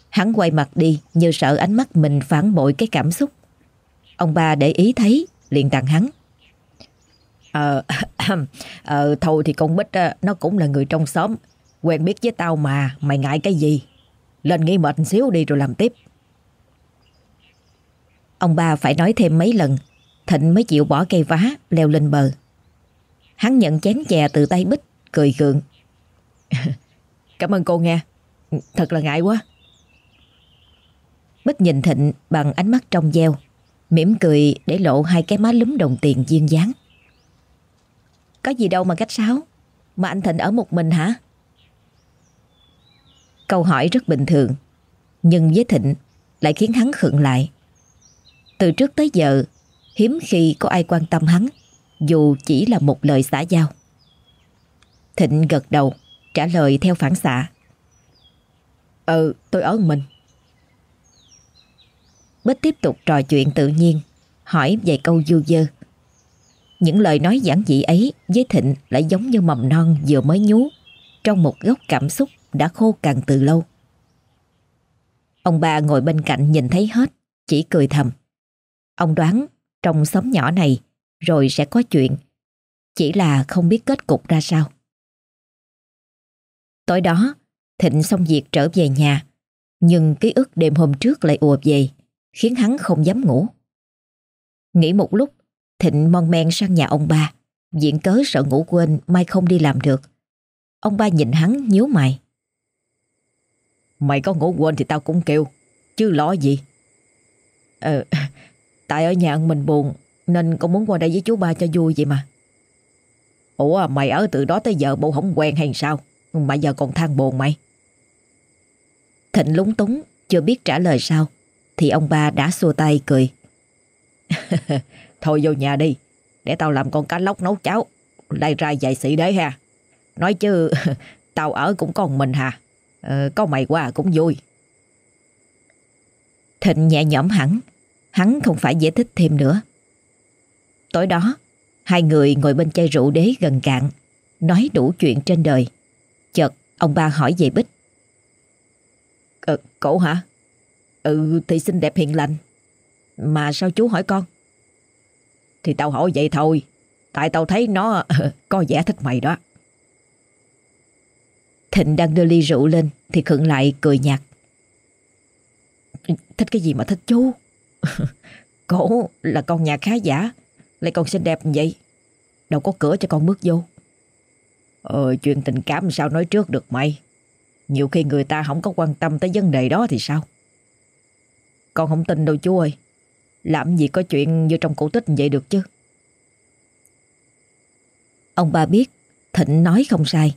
[SPEAKER 1] Hắn quay mặt đi như sợ ánh mắt mình phản bội cái cảm xúc. Ông ba để ý thấy, liền tặng hắn.
[SPEAKER 2] Ờ, [COUGHS] ờ, thôi thì con Bích ờ, nó cũng là người trong xóm. Quen biết với tao mà, mày ngại cái gì? Lên nghỉ mệt xíu đi rồi làm tiếp.
[SPEAKER 1] Ông ba phải nói thêm mấy lần, Thịnh mới chịu bỏ cây vá, leo lên bờ. Hắn nhận chén chè từ tay Bích, cười gượng. [LAUGHS]
[SPEAKER 2] Cảm ơn cô nghe, thật là ngại quá.
[SPEAKER 1] Bích nhìn Thịnh bằng ánh mắt trong veo, mỉm cười để lộ hai cái má lúm đồng tiền duyên dáng. Có gì đâu mà cách sáo, mà anh Thịnh ở một mình hả? Câu hỏi rất bình thường, nhưng với Thịnh lại khiến hắn khựng lại. Từ trước tới giờ, hiếm khi có ai quan tâm hắn, dù chỉ là một lời xã giao. Thịnh gật đầu, trả lời theo phản xạ.
[SPEAKER 2] Ừ, tôi ở mình.
[SPEAKER 1] Bích tiếp tục trò chuyện tự nhiên, hỏi vài câu du dơ. Những lời nói giản dị ấy với Thịnh lại giống như mầm non vừa mới nhú trong một góc cảm xúc đã khô cằn từ lâu. Ông bà ngồi bên cạnh nhìn thấy hết, chỉ cười thầm. Ông đoán trong xóm nhỏ này rồi sẽ có chuyện, chỉ là không biết kết cục ra sao. Tối đó, Thịnh xong việc trở về nhà, nhưng ký ức đêm hôm trước lại ùa về, khiến hắn không dám ngủ. Nghĩ một lúc Thịnh mon men sang nhà ông ba, diện cớ sợ ngủ quên mai không đi làm được. Ông ba nhìn hắn nhíu mày.
[SPEAKER 2] Mày có ngủ quên thì tao cũng kêu, chứ lo gì. Ờ, tại ở nhà mình buồn nên con muốn qua đây với chú ba cho vui vậy mà. Ủa mày ở từ đó tới giờ bộ không quen hay sao? Mà giờ còn than buồn mày.
[SPEAKER 1] Thịnh lúng túng, chưa biết trả lời sao. Thì ông ba đã xua tay cười. [LAUGHS]
[SPEAKER 2] Thôi vô nhà đi, để tao làm con cá lóc nấu cháo. Lai ra dạy sĩ đấy ha. Nói chứ, [LAUGHS] tao ở cũng còn mình hà. Ờ, có mày qua cũng vui.
[SPEAKER 1] Thịnh nhẹ nhõm hẳn, hắn không phải giải thích thêm nữa. Tối đó, hai người ngồi bên chai rượu đế gần cạn, nói đủ chuyện trên đời. Chợt, ông ba hỏi về Bích.
[SPEAKER 2] Ờ, cậu hả? Ừ, thì xinh đẹp hiền lành. Mà sao chú hỏi con? Thì tao hỏi vậy thôi, tại tao thấy nó [LAUGHS] có vẻ thích mày đó.
[SPEAKER 1] Thịnh đang đưa ly rượu lên thì khựng lại cười nhạt.
[SPEAKER 2] Thích cái gì mà thích chú? [LAUGHS] Cổ là con nhà khá giả, lại còn xinh đẹp vậy. Đâu có cửa cho con bước vô. Ờ, chuyện tình cảm sao nói trước được mày? Nhiều khi người ta không có quan tâm tới vấn đề đó thì sao? Con không tin đâu chú ơi. Làm gì có chuyện như trong cổ tích vậy được chứ?
[SPEAKER 1] Ông ba biết Thịnh nói không sai,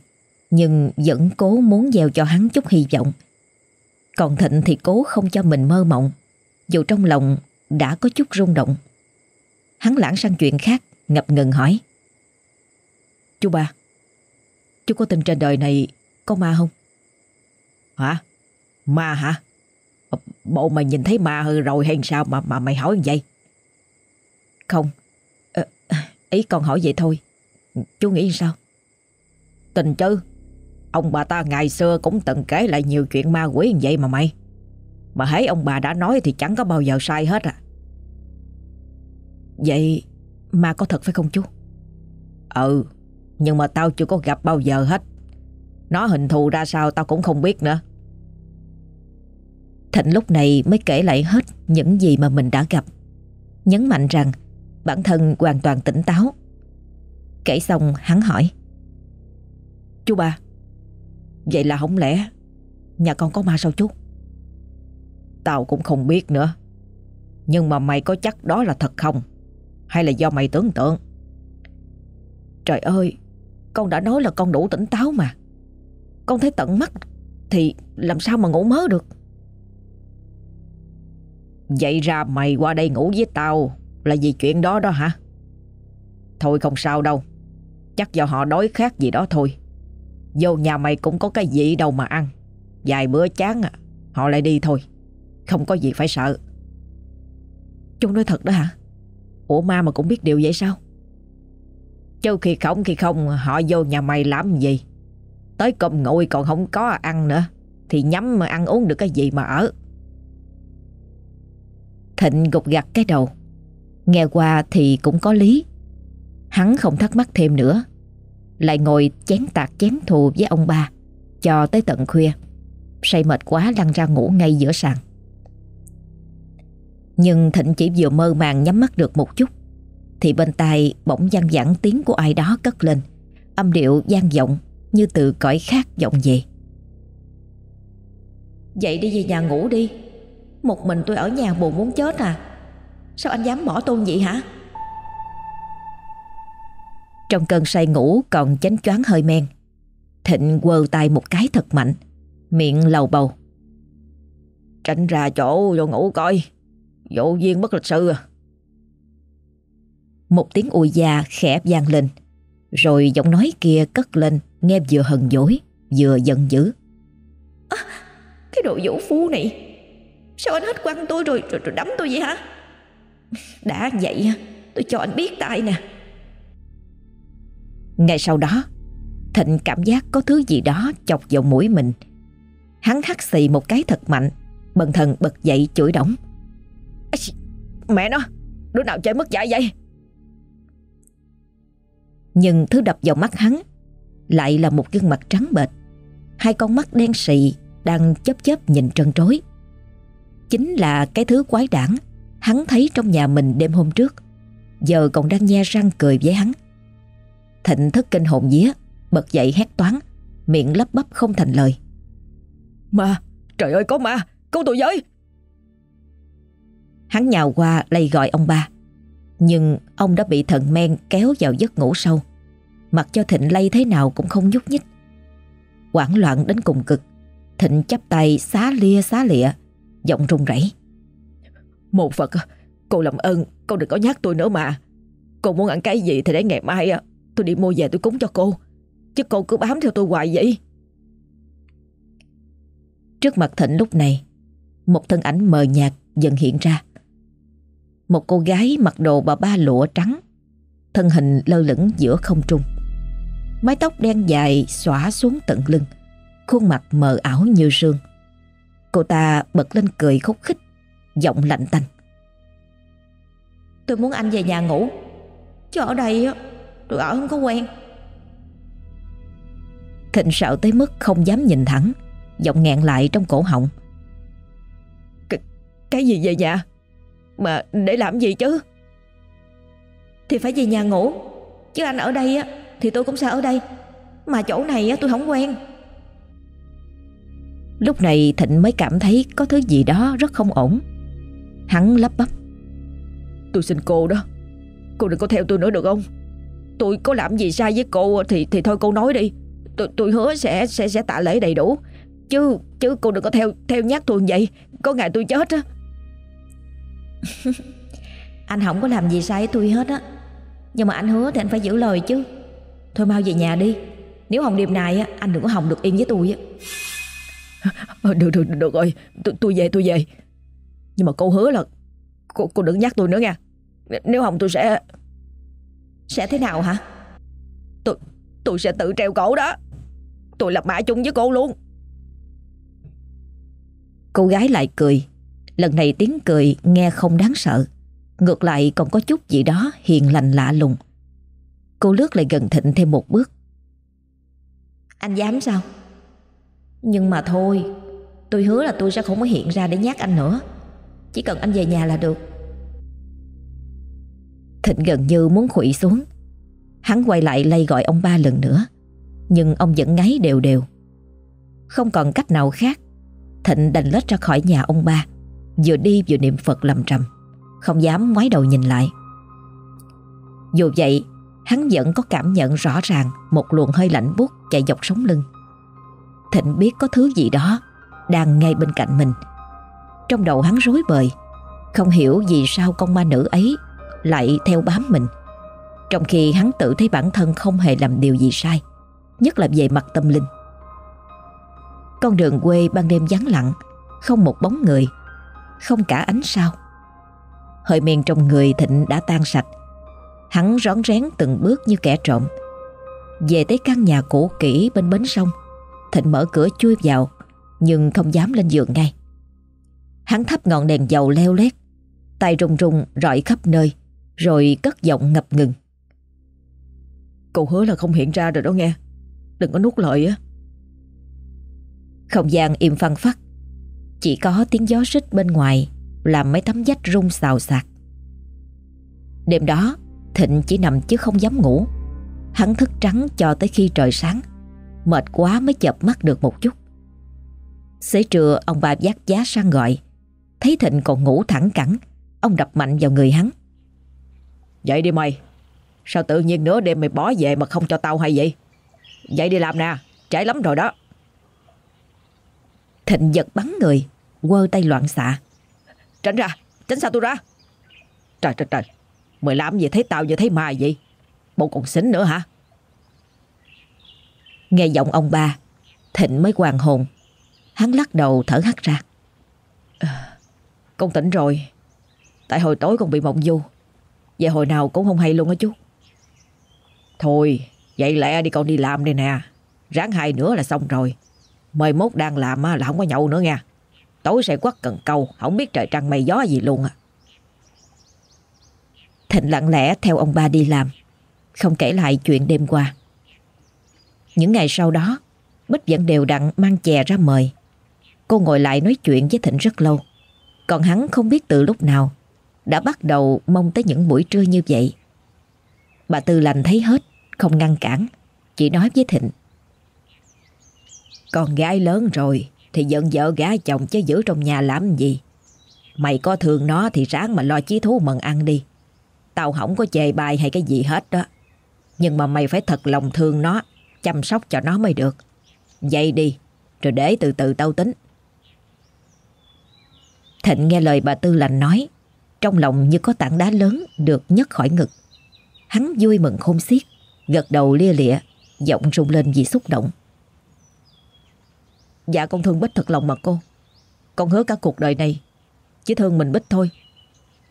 [SPEAKER 1] nhưng vẫn cố muốn gieo cho hắn chút hy vọng. Còn Thịnh thì cố không cho mình mơ mộng, dù trong lòng đã có chút rung động. Hắn lãng sang chuyện khác, ngập ngừng hỏi.
[SPEAKER 2] Chú ba, chú có tin trên đời này có ma không? Hả? Ma hả? Bộ mày nhìn thấy ma rồi hay sao mà mà mày hỏi như vậy?
[SPEAKER 1] Không, ờ, ý con hỏi vậy thôi. Chú nghĩ sao?
[SPEAKER 2] Tình chứ, ông bà ta ngày xưa cũng từng kể lại nhiều chuyện ma quỷ như vậy mà mày. Mà thấy ông bà đã nói thì chẳng có bao giờ sai hết à.
[SPEAKER 1] Vậy ma có thật phải không chú?
[SPEAKER 2] Ừ, nhưng mà tao chưa có gặp bao giờ hết. Nó hình thù ra sao tao cũng không biết nữa.
[SPEAKER 1] Thịnh lúc này mới kể lại hết những gì mà mình đã gặp. Nhấn mạnh rằng bản thân hoàn toàn tỉnh táo. Kể xong hắn hỏi.
[SPEAKER 2] Chú ba, vậy là không lẽ nhà con có ma sao chú? Tao cũng không biết nữa. Nhưng mà mày có chắc đó là thật không? Hay là do mày tưởng tượng? Trời ơi, con đã nói là con đủ tỉnh táo mà. Con thấy tận mắt thì làm sao mà ngủ mớ được? Vậy ra mày qua đây ngủ với tao là vì chuyện đó đó hả? Thôi không sao đâu. Chắc do họ đói khát gì đó thôi. Vô nhà mày cũng có cái gì đâu mà ăn. Vài bữa chán à, họ lại đi thôi. Không có gì phải sợ.
[SPEAKER 1] Chú nói thật đó hả? Ủa ma mà cũng biết điều vậy sao?
[SPEAKER 2] Chứ khi không khi không, họ vô nhà mày làm gì? Tới cơm nguội còn không có ăn nữa. Thì nhắm mà ăn uống được cái gì mà ở.
[SPEAKER 1] Thịnh gục gặt cái đầu. Nghe qua thì cũng có lý. Hắn không thắc mắc thêm nữa. Lại ngồi chén tạc chén thù với ông ba. Cho tới tận khuya. Say mệt quá lăn ra ngủ ngay giữa sàn. Nhưng Thịnh chỉ vừa mơ màng nhắm mắt được một chút. Thì bên tai bỗng gian dẳng tiếng của ai đó cất lên. Âm điệu gian vọng như từ cõi khác vọng về.
[SPEAKER 3] Dậy đi về nhà ngủ đi. Một mình tôi ở nhà buồn muốn chết à. Sao anh dám bỏ tôi vậy hả?
[SPEAKER 1] Trong cơn say ngủ còn chánh choáng hơi men, Thịnh quơ tay một cái thật mạnh, Miệng lầu bầu.
[SPEAKER 2] Tránh ra chỗ vô ngủ coi. Dỗ viên bất lịch sự à?
[SPEAKER 1] Một tiếng ùi già khẽ vang lên Rồi giọng nói kia cất lên Nghe vừa hờn dỗi Vừa giận dữ.
[SPEAKER 3] À, Cái đồ vũ phu này Sao anh hết quăng tôi rồi, rồi, rồi đấm tôi vậy hả? Đã vậy Tôi cho anh biết tại nè.
[SPEAKER 1] Ngay sau đó Thịnh cảm giác có thứ gì đó chọc vào mũi mình. Hắn hắt xì một cái thật mạnh Bần thần bật dậy chửi đóng
[SPEAKER 2] Mẹ nó Đứa nào chơi mất dạy vậy?
[SPEAKER 1] Nhưng thứ đập vào mắt hắn Lại là một gương mặt trắng bệch. Hai con mắt đen sì Đang chớp chớp nhìn trân trối. Chính là cái thứ quái đản Hắn thấy trong nhà mình đêm hôm trước. Giờ còn đang nhe răng cười với hắn. Thịnh thức kinh hồn vía Bật dậy hét toán Miệng lắp bắp không thành lời.
[SPEAKER 2] Ma, trời ơi có ma Cứu tôi với!
[SPEAKER 1] Hắn nhào qua lay gọi ông ba. Nhưng ông đã bị thần men kéo vào giấc ngủ sâu. Mặc cho Thịnh lay thế nào cũng không nhúc nhích. Quảng loạn đến cùng cực Thịnh chắp tay xá lia xá lịa Giọng run rẩy.
[SPEAKER 2] Một Phật Cô làm ơn Cô đừng có nhắc tôi nữa mà. Cô muốn ăn cái gì thì để ngày mai Tôi đi mua về tôi cúng cho cô. Chứ cô cứ bám theo tôi hoài vậy.
[SPEAKER 1] Trước mặt Thịnh lúc này Một thân ảnh mờ nhạt dần hiện ra Một cô gái mặc đồ bà ba lụa trắng Thân hình lơ lửng giữa không trung. Mái tóc đen dài xõa xuống tận lưng Khuôn mặt mờ ảo như sương. Cô ta bật lên cười khúc khích Giọng lạnh tanh.
[SPEAKER 3] Tôi muốn anh về nhà ngủ. Chứ ở đây tôi ở không có quen.
[SPEAKER 1] Thịnh sợ tới mức không dám nhìn thẳng Giọng nghẹn lại trong cổ họng.
[SPEAKER 2] C Cái gì về nhà Mà để làm gì chứ?
[SPEAKER 3] Thì phải về nhà ngủ. Chứ anh ở đây á Thì tôi cũng sẽ ở đây. Mà chỗ này á tôi không quen.
[SPEAKER 1] Lúc này Thịnh mới cảm thấy Có thứ gì đó rất không ổn. Hắn lắp bắp.
[SPEAKER 2] Tôi xin cô đó. Cô đừng có theo tôi nữa được không? Tôi có làm gì sai với cô Thì thì thôi cô nói đi. Tôi, tôi hứa sẽ sẽ sẽ tạ lễ đầy đủ. Chứ chứ cô đừng có theo theo nhát tôi vậy. Có ngày tôi chết á [LAUGHS]
[SPEAKER 3] Anh không có làm gì sai với tôi hết á. Nhưng mà anh hứa thì anh phải giữ lời chứ. Thôi mau về nhà đi. Nếu hồng đêm này á anh đừng có hồng được yên với tôi á. [LAUGHS]
[SPEAKER 2] Được được được rồi. Tôi, tôi về tôi về. Nhưng mà cô hứa là Cô, cô đừng nhắc tôi nữa nha. Nếu không tôi sẽ
[SPEAKER 3] Sẽ thế nào hả?
[SPEAKER 2] Tôi tôi sẽ tự treo cổ đó. Tôi lập mã chung với cô luôn.
[SPEAKER 1] Cô gái lại cười Lần này tiếng cười nghe không đáng sợ. Ngược lại còn có chút gì đó hiền lành lạ lùng. Cô lướt lại gần Thịnh thêm một bước.
[SPEAKER 3] Anh dám sao? Nhưng mà thôi Tôi hứa là tôi sẽ không có hiện ra để nhát anh nữa. Chỉ cần anh về nhà là được.
[SPEAKER 1] Thịnh gần như muốn khủy xuống. Hắn quay lại lay gọi ông ba lần nữa Nhưng ông vẫn ngáy đều đều. Không còn cách nào khác Thịnh đành lết ra khỏi nhà ông ba Vừa đi vừa niệm Phật lầm trầm, Không dám ngoái đầu nhìn lại. Dù vậy, Hắn vẫn có cảm nhận rõ ràng Một luồng hơi lạnh buốt chạy dọc sống lưng. Thịnh biết có thứ gì đó Đang ngay bên cạnh mình. Trong đầu hắn rối bời, Không hiểu vì sao con ma nữ ấy Lại theo bám mình. Trong khi hắn tự thấy bản thân không hề làm điều gì sai, Nhất là về mặt tâm linh. Con đường quê ban đêm vắng lặng, Không một bóng người không cả ánh sao. Hơi men trong người Thịnh đã tan sạch. Hắn rón rén từng bước như kẻ trộm. Về tới căn nhà cũ kỹ bên bến sông Thịnh mở cửa chui vào Nhưng không dám lên giường ngay. Hắn thắp ngọn đèn dầu leo lét tay rung rung rọi khắp nơi Rồi cất giọng ngập ngừng.
[SPEAKER 2] Cậu hứa là không hiện ra rồi đó nghe Đừng có nuốt lời á.
[SPEAKER 1] Không gian im phăng phắc chỉ có tiếng gió rít bên ngoài Làm mấy tấm vách rung xào xạc. Đêm đó, Thịnh chỉ nằm chứ không dám ngủ. Hắn thức trắng cho tới khi trời sáng, Mệt quá mới chợp mắt được một chút. Xế trưa, ông bà giác giá sang gọi. Thấy Thịnh còn ngủ thẳng cẳng, Ông đập mạnh vào người hắn.
[SPEAKER 2] Dậy đi mày. Sao tự nhiên nửa đêm mày bỏ về mà không cho tao hay vậy? Dậy đi làm nè, Trễ lắm rồi đó.
[SPEAKER 1] Thịnh giật bắn người quơ tay loạn xạ.
[SPEAKER 2] Tránh ra Tránh xa tôi ra. Trời trời trời. Mày làm gì thấy tao như thấy ma vậy? Bộ còn xính nữa hả?
[SPEAKER 1] Nghe giọng ông ba Thịnh mới hoàng hồn. Hắn lắc đầu thở hắt ra.
[SPEAKER 2] À, Con tỉnh rồi. Tại hồi tối con bị mộng du. Vậy hồi nào cũng không hay luôn á chú. Thôi Vậy lẹ đi con đi làm đây nè. Ráng hai nữa là xong rồi Mời mốt đang làm là không có nhậu nữa nha Tối sẽ quất cần câu Không biết trời trăng mây gió gì luôn à.
[SPEAKER 1] Thịnh lặng lẽ theo ông ba đi làm Không kể lại chuyện đêm qua. Những ngày sau đó Bích vẫn đều đặn mang chè ra mời. Cô ngồi lại nói chuyện với Thịnh rất lâu. Còn hắn không biết từ lúc nào đã bắt đầu mong tới những buổi trưa như vậy. Bà Tư lành thấy hết, không ngăn cản, chỉ nói với Thịnh.
[SPEAKER 2] Con gái lớn rồi thì giận vợ gả chồng chứ giữ trong nhà làm gì. Mày có thương nó thì ráng mà lo chí thú mần ăn đi. Tao không có chề bài hay cái gì hết đó. Nhưng mà mày phải thật lòng thương nó, chăm sóc cho nó mới được. Vậy đi, rồi để từ từ tao tính.
[SPEAKER 1] Thịnh nghe lời bà Tư lành nói, trong lòng như có tảng đá lớn được nhấc khỏi ngực. Hắn vui mừng khôn xiết, gật đầu lia lịa, giọng rung lên vì xúc động.
[SPEAKER 2] Dạ con thương Bích thật lòng mà cô. Con hứa cả cuộc đời này, chỉ thương mình Bích thôi.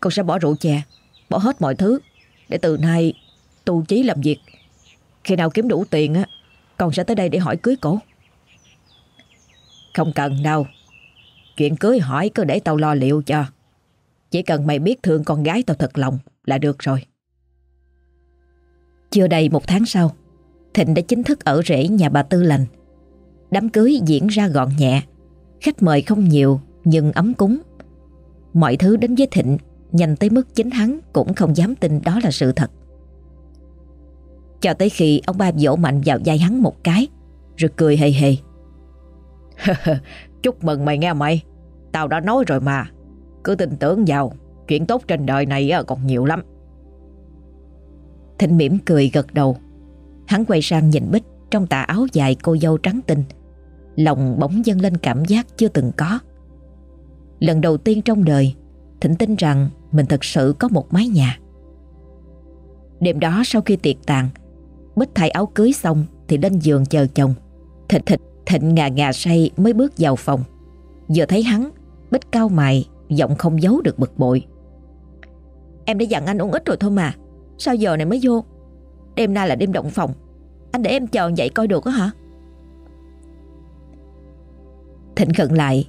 [SPEAKER 2] Con sẽ bỏ rượu chè, bỏ hết mọi thứ, để từ nay tu chí làm việc. Khi nào kiếm đủ tiền á, con sẽ tới đây để hỏi cưới cổ. Không cần đâu, chuyện cưới hỏi cứ để tao lo liệu cho. Chỉ cần mày biết thương con gái tao thật lòng là được rồi.
[SPEAKER 1] Chưa đầy một tháng sau, Thịnh đã chính thức ở rễ nhà bà Tư Lành. Đám cưới diễn ra gọn nhẹ, khách mời không nhiều nhưng ấm cúng. Mọi thứ đến với Thịnh nhanh tới mức chính hắn cũng không dám tin đó là sự thật. Cho tới khi ông ba vỗ mạnh vào vai hắn một cái, rồi cười hề hề. [LAUGHS]
[SPEAKER 2] Chúc mừng mày nghe mày, tao đã nói rồi mà, cứ tin tưởng vào, chuyện tốt trên đời này còn nhiều lắm.
[SPEAKER 1] Thịnh mỉm cười gật đầu, hắn quay sang nhìn Bích trong tà áo dài cô dâu trắng tinh, lòng bỗng dâng lên cảm giác chưa từng có. Lần đầu tiên trong đời, Thịnh tin rằng mình thật sự có một mái nhà. Đêm đó sau khi tiệc tàn, Bích thay áo cưới xong thì lên giường chờ chồng. Thịnh thịnh thịnh ngà ngà say mới bước vào phòng. Giờ thấy hắn, Bích cao mày, giọng không giấu được bực bội.
[SPEAKER 3] Em đã dặn anh uống ít rồi thôi mà. Sao giờ này mới vô? Đêm nay là đêm động phòng. Anh để em chờ vậy coi được á hả?
[SPEAKER 1] Thịnh khẩn lại,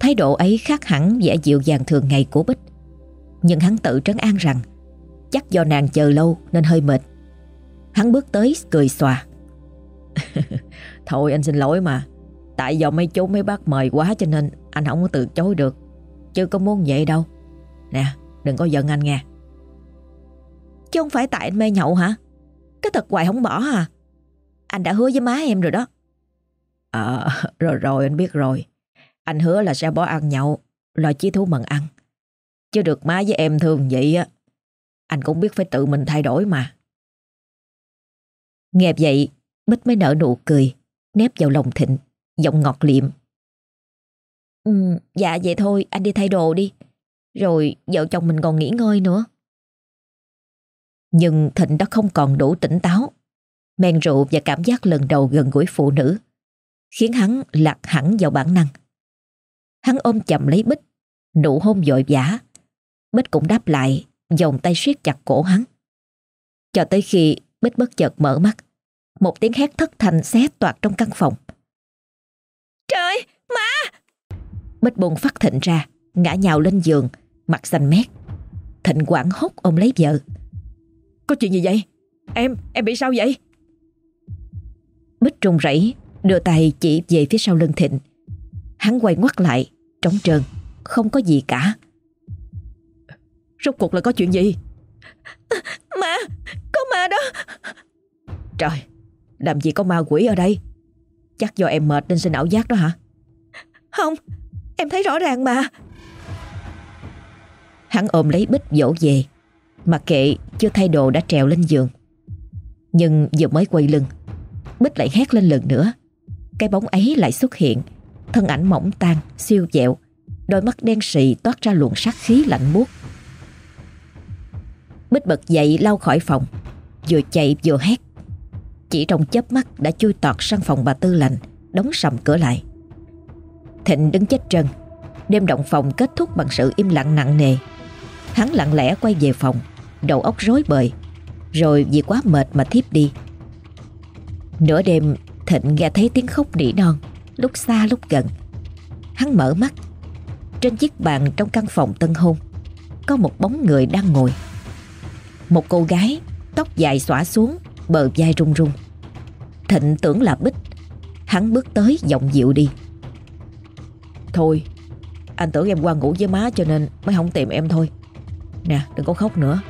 [SPEAKER 1] thái độ ấy khác hẳn vẻ dịu dàng thường ngày của Bích. Nhưng hắn tự trấn an rằng chắc do nàng chờ lâu nên hơi mệt. Hắn bước tới cười xòa. [LAUGHS]
[SPEAKER 2] Thôi anh xin lỗi mà. Tại do mấy chú mấy bác mời quá cho nên anh không có từ chối được. Chứ có muốn vậy đâu. Nè, đừng có giận anh nghe.
[SPEAKER 3] Chứ không phải tại anh mê nhậu hả? Cái thật hoài không bỏ hả? Anh đã hứa với má em rồi đó.
[SPEAKER 2] Ờ, rồi rồi anh biết rồi. Anh hứa là sẽ bỏ ăn nhậu, lo chí thú mần ăn. Chứ được má với em thương vậy á, anh cũng biết phải tự mình thay đổi mà.
[SPEAKER 1] Nghe vậy, Bích mới nở nụ cười, nép vào lòng Thịnh, giọng ngọt liệm.
[SPEAKER 3] Ừ, dạ vậy thôi, anh đi thay đồ đi. Rồi vợ chồng mình còn nghỉ ngơi nữa.
[SPEAKER 1] Nhưng Thịnh đã không còn đủ tỉnh táo. Men rượu và cảm giác lần đầu gần gũi phụ nữ khiến hắn lạc hẳn vào bản năng. Hắn ôm chầm lấy Bích, nụ hôn dội vã. Bích cũng đáp lại, vòng tay siết chặt cổ hắn. Cho tới khi Bích bất chợt mở mắt, một tiếng hét thất thanh xé toạc trong căn phòng.
[SPEAKER 3] Trời, má!
[SPEAKER 1] Bích buồn phát thịnh ra, ngã nhào lên giường, mặt xanh mét. Thịnh quảng hốt ôm lấy vợ.
[SPEAKER 2] Có chuyện gì vậy? Em, em bị sao vậy?
[SPEAKER 1] Bích run rẩy đưa tay chỉ về phía sau lưng Thịnh. Hắn quay ngoắt lại, trống trơn, không có gì cả.
[SPEAKER 2] Rốt cuộc là có chuyện gì?
[SPEAKER 3] Ma, có ma đó.
[SPEAKER 2] Trời, làm gì có ma quỷ ở đây? Chắc do em mệt nên sinh ảo giác đó hả?
[SPEAKER 3] Không, em thấy rõ ràng mà.
[SPEAKER 1] Hắn ôm lấy Bích dỗ về, mặc kệ chưa thay đồ đã trèo lên giường. Nhưng vừa mới quay lưng, Bích lại hét lên lần nữa. Cái bóng ấy lại xuất hiện, thân ảnh mỏng tan, siêu dẹo, đôi mắt đen sì toát ra luồng sát khí lạnh buốt. Bích bật dậy lau khỏi phòng, vừa chạy vừa hét. Chỉ trong chớp mắt đã chui tọt sang phòng bà Tư lành, đóng sầm cửa lại. Thịnh đứng chết trân, đêm động phòng kết thúc bằng sự im lặng nặng nề. Hắn lặng lẽ quay về phòng, đầu óc rối bời, rồi vì quá mệt mà thiếp đi. Nửa đêm Thịnh nghe thấy tiếng khóc nỉ non, Lúc xa lúc gần. Hắn mở mắt. Trên chiếc bàn trong căn phòng tân hôn, Có một bóng người đang ngồi. Một cô gái, Tóc dài xõa xuống, Bờ vai rung rung Thịnh tưởng là Bích. Hắn bước tới, giọng dịu đi.
[SPEAKER 2] Thôi, Anh tưởng em qua ngủ với má cho nên Mới không tìm em thôi. Nè, đừng có khóc nữa,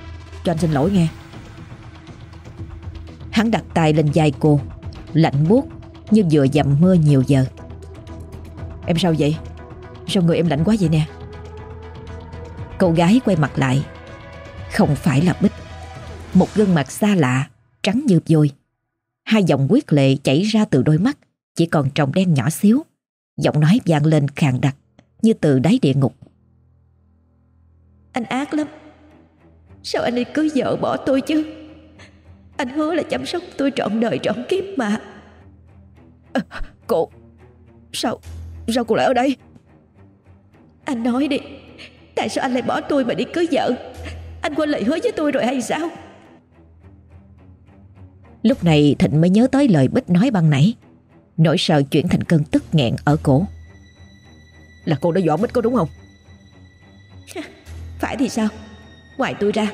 [SPEAKER 2] Cho anh xin lỗi nghe.
[SPEAKER 1] Hắn đặt tay lên vai cô. Lạnh buốt, như vừa dầm mưa nhiều giờ.
[SPEAKER 2] Em sao vậy? Sao người em lạnh quá vậy nè?
[SPEAKER 1] Cô gái quay mặt lại. Không phải là Bích. Một gương mặt xa lạ, Trắng như vôi. Hai dòng quyết lệ chảy ra từ đôi mắt, Chỉ còn tròng đen nhỏ xíu. Giọng nói vang lên khàn đặc, Như từ đáy địa ngục.
[SPEAKER 3] Anh ác lắm. Sao anh đi cưới vợ bỏ tôi chứ? Anh hứa là chăm sóc tôi trọn đời trọn kiếp mà.
[SPEAKER 2] À, Cô Sao Sao cô lại ở đây?
[SPEAKER 3] Anh nói đi Tại sao anh lại bỏ tôi mà đi cưới vợ? Anh quên lời hứa với tôi rồi hay sao?
[SPEAKER 1] Lúc này Thịnh mới nhớ tới lời Bích nói ban nãy. Nỗi sợ chuyển thành cơn tức nghẹn ở cổ.
[SPEAKER 2] Là cô đã dọa Bích có đúng không? [LAUGHS]
[SPEAKER 3] Phải thì sao? Ngoài tôi ra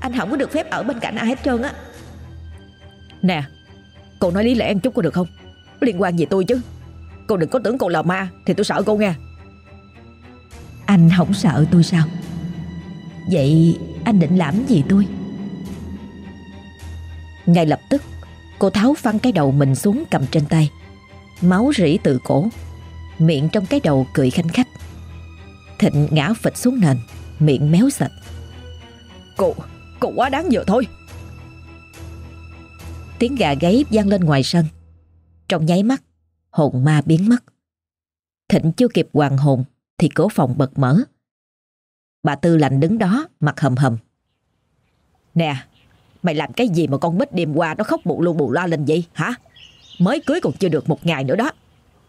[SPEAKER 3] Anh không có được phép ở bên cạnh ai hết trơn á
[SPEAKER 2] Nè Cô nói lý lẽ một chút có được không? Liên quan gì tôi chứ? Cô đừng có tưởng cô là ma Thì tôi sợ cô nghe.
[SPEAKER 1] Anh không sợ tôi sao? Vậy anh định làm gì tôi? Ngay lập tức Cô tháo phăng cái đầu mình xuống cầm trên tay. Máu rỉ từ cổ Miệng trong cái đầu cười khanh khách. Thịnh ngã phịch xuống nền Miệng méo sạch.
[SPEAKER 2] Cô, cô quá đáng vừa thôi
[SPEAKER 1] Tiếng gà gáy vang lên ngoài sân. Trong nháy mắt, Hồn ma biến mất. Thịnh chưa kịp hoàn hồn, Thì cửa phòng bật mở. Bà Tư lạnh đứng đó, mặt hầm hầm.
[SPEAKER 2] Nè, Mày làm cái gì mà con Bích đêm qua Nó khóc bù lu bù loa lên vậy, hả? Mới cưới còn chưa được một ngày nữa đó.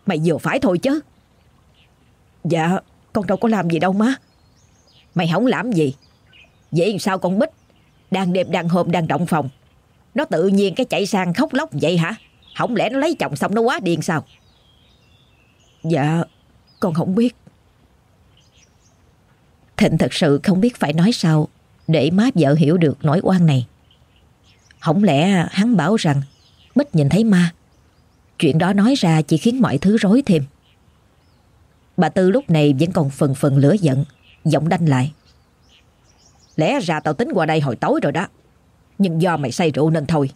[SPEAKER 2] Mày vừa phải thôi chứ. Dạ Con đâu có làm gì đâu má. Mày không làm gì? Vậy sao con Bích Đang đêm đang hôm đang động phòng? Nó tự nhiên cái chạy sang khóc lóc vậy hả? Không lẽ nó lấy chồng xong nó quá điên sao? Dạ Con không biết.
[SPEAKER 1] Thịnh thật sự không biết phải nói sao Để má vợ hiểu được nỗi oan này. Không lẽ hắn bảo rằng Bích nhìn thấy ma. Chuyện đó nói ra chỉ khiến mọi thứ rối thêm. Bà Tư lúc này vẫn còn phần phần lửa giận, Giọng đanh lại.
[SPEAKER 2] Lẽ ra tao tính qua đây hồi tối rồi đó. Nhưng do mày say rượu nên thôi.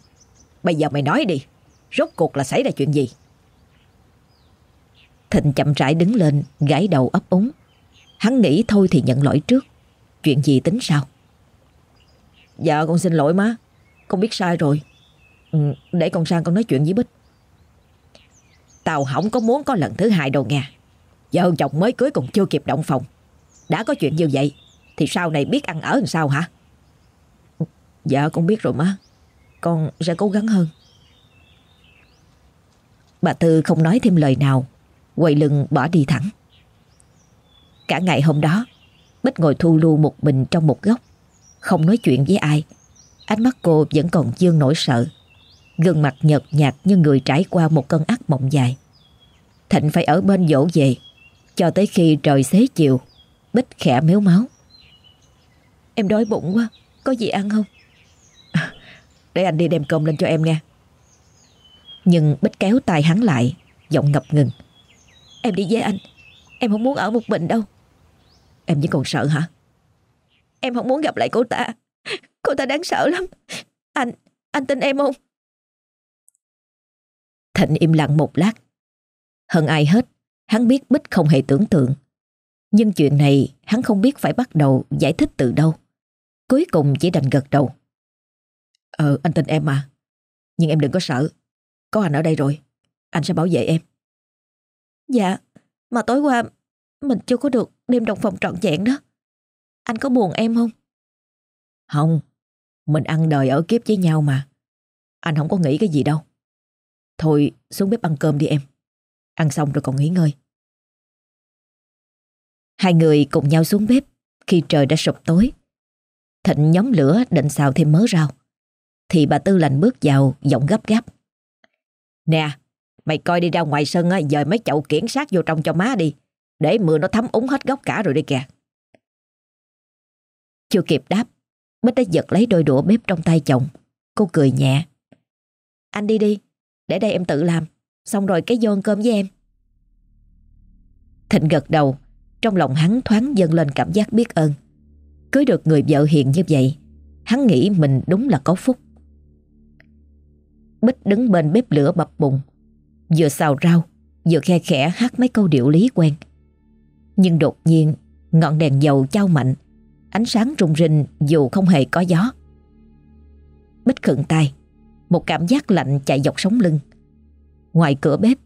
[SPEAKER 2] Bây giờ mày nói đi Rốt cuộc là xảy ra chuyện gì?
[SPEAKER 1] Thịnh chậm rãi đứng lên Gãi đầu ấp úng. Hắn nghĩ thôi thì nhận lỗi trước. Chuyện gì tính sao?
[SPEAKER 2] Dạ con xin lỗi má. Con biết sai rồi. Ừ, Để con sang con nói chuyện với Bích. Tao không có muốn có lần thứ hai đâu nha. Vợ chồng mới cưới còn chưa kịp động phòng. Đã có chuyện như vậy Thì sau này biết ăn ở làm sao hả? Dạ con biết rồi má. Con sẽ cố gắng hơn.
[SPEAKER 1] Bà Tư không nói thêm lời nào. Quay lưng bỏ đi thẳng. Cả ngày hôm đó, Bích ngồi thu lưu một mình trong một góc, Không nói chuyện với ai. Ánh mắt cô vẫn còn dương nỗi sợ. Gương mặt nhợt nhạt như người trải qua một cơn ác mộng dài. Thịnh phải ở bên dỗ về, Cho tới khi trời xế chiều, Bích khẽ méo máu.
[SPEAKER 3] Em đói bụng quá, Có gì ăn không?
[SPEAKER 2] Để anh đi đem cơm lên cho em nghe.
[SPEAKER 1] Nhưng Bích kéo tay hắn lại Giọng ngập ngừng.
[SPEAKER 3] Em đi với anh. Em không muốn ở một mình đâu.
[SPEAKER 2] Em vẫn còn sợ hả?
[SPEAKER 3] Em không muốn gặp lại cô ta. Cô ta đáng sợ lắm. Anh, anh tin em không?
[SPEAKER 1] Thịnh im lặng một lát. Hơn ai hết Hắn biết Bích không hề tưởng tượng. Nhưng chuyện này hắn không biết phải bắt đầu giải thích từ đâu. Cuối cùng chỉ đành gật đầu.
[SPEAKER 2] Ờ anh tin em mà. Nhưng em đừng có sợ. Có anh ở đây rồi. Anh sẽ bảo vệ em.
[SPEAKER 3] Dạ Mà tối qua Mình chưa có được đêm đồng phòng trọn vẹn đó. Anh có buồn em không?
[SPEAKER 2] Không. Mình ăn đời ở kiếp với nhau mà. Anh không có nghĩ cái gì đâu. Thôi xuống bếp ăn cơm đi em. Ăn xong rồi còn nghỉ ngơi.
[SPEAKER 1] Hai người cùng nhau xuống bếp Khi trời đã sụp tối. Thịnh nhóm lửa định xào thêm mớ rau thì bà Tư lành bước vào, Giọng gấp gáp.
[SPEAKER 2] Nè, Mày coi đi ra ngoài sân á, Dời mấy chậu kiển sát vô trong cho má đi, Để mưa nó thấm úng hết gốc cả rồi đi kìa.
[SPEAKER 1] Chưa kịp đáp, Bích đã giật lấy đôi đũa bếp trong tay chồng. Cô cười nhẹ.
[SPEAKER 3] Anh đi đi, Để đây em tự làm. Xong rồi cái vô ăn cơm với em.
[SPEAKER 1] Thịnh gật đầu, Trong lòng hắn thoáng dâng lên cảm giác biết ơn. Cưới được người vợ hiền như vậy, Hắn nghĩ mình đúng là có phúc. Bích đứng bên bếp lửa bập bùng. Vừa xào rau, Vừa khe khẽ hát mấy câu điệu lý quen. Nhưng đột nhiên, Ngọn đèn dầu trao mạnh, Ánh sáng rung rinh dù không hề có gió. Bích khựng tay, Một cảm giác lạnh chạy dọc sống lưng. Ngoài cửa bếp,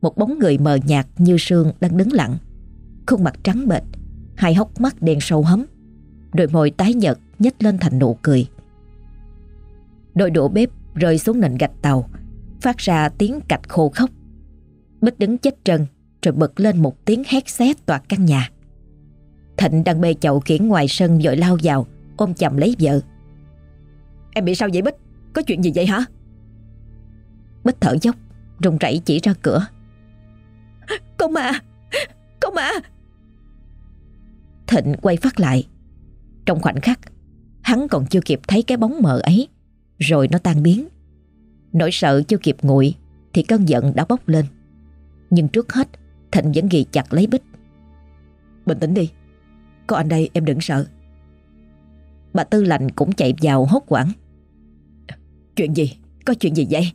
[SPEAKER 1] Một bóng người mờ nhạt như sương đang đứng lặng. Khuôn mặt trắng bệch, Hai hốc mắt đen sâu hấm, Đôi môi tái nhợt nhếch lên thành nụ cười. Đôi đũa bếp rơi xuống nền gạch tàu, Phát ra tiếng cạch khô khóc Bích đứng chết trần, Rồi bật lên một tiếng hét xé toạc căn nhà. Thịnh đang bê chậu kiển ngoài sân vội lao vào, Ôm chầm lấy vợ.
[SPEAKER 2] Em bị sao vậy Bích? Có chuyện gì vậy hả?
[SPEAKER 1] Bích thở dốc Rùng rẩy chỉ ra cửa.
[SPEAKER 3] Công à! Công à!
[SPEAKER 1] Thịnh quay phát lại. Trong khoảnh khắc, Hắn còn chưa kịp thấy cái bóng mờ ấy. Rồi nó tan biến. Nỗi sợ chưa kịp nguội Thì cơn giận đã bốc lên. Nhưng trước hết Thịnh vẫn ghi chặt lấy Bích.
[SPEAKER 2] Bình tĩnh đi. Có anh đây em đừng sợ.
[SPEAKER 1] Bà Tư Lành cũng chạy vào hốt quảng.
[SPEAKER 2] Chuyện gì? Có chuyện gì vậy?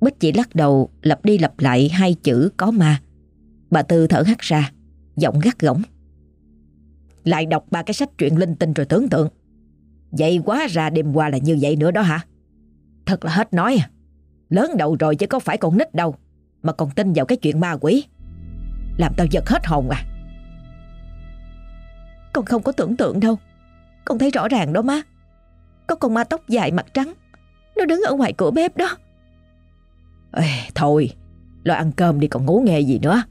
[SPEAKER 1] Bích chỉ lắc đầu lặp đi lặp lại hai chữ có ma. Bà Tư thở hắt ra Giọng gắt gỏng.
[SPEAKER 2] Lại đọc ba cái sách truyện linh tinh rồi tưởng tượng Vậy quá ra đêm qua là như vậy nữa đó hả? Thật là hết nói à. Lớn đầu rồi chứ có phải con nít đâu Mà còn tin vào cái chuyện ma quỷ. Làm tao giật hết hồn à.
[SPEAKER 3] Con không có tưởng tượng đâu. Con thấy rõ ràng đó má. Có con ma tóc dài mặt trắng Nó đứng ở ngoài cửa bếp đó.
[SPEAKER 2] Ê, Thôi Lo ăn cơm đi còn ngủ nghe gì nữa.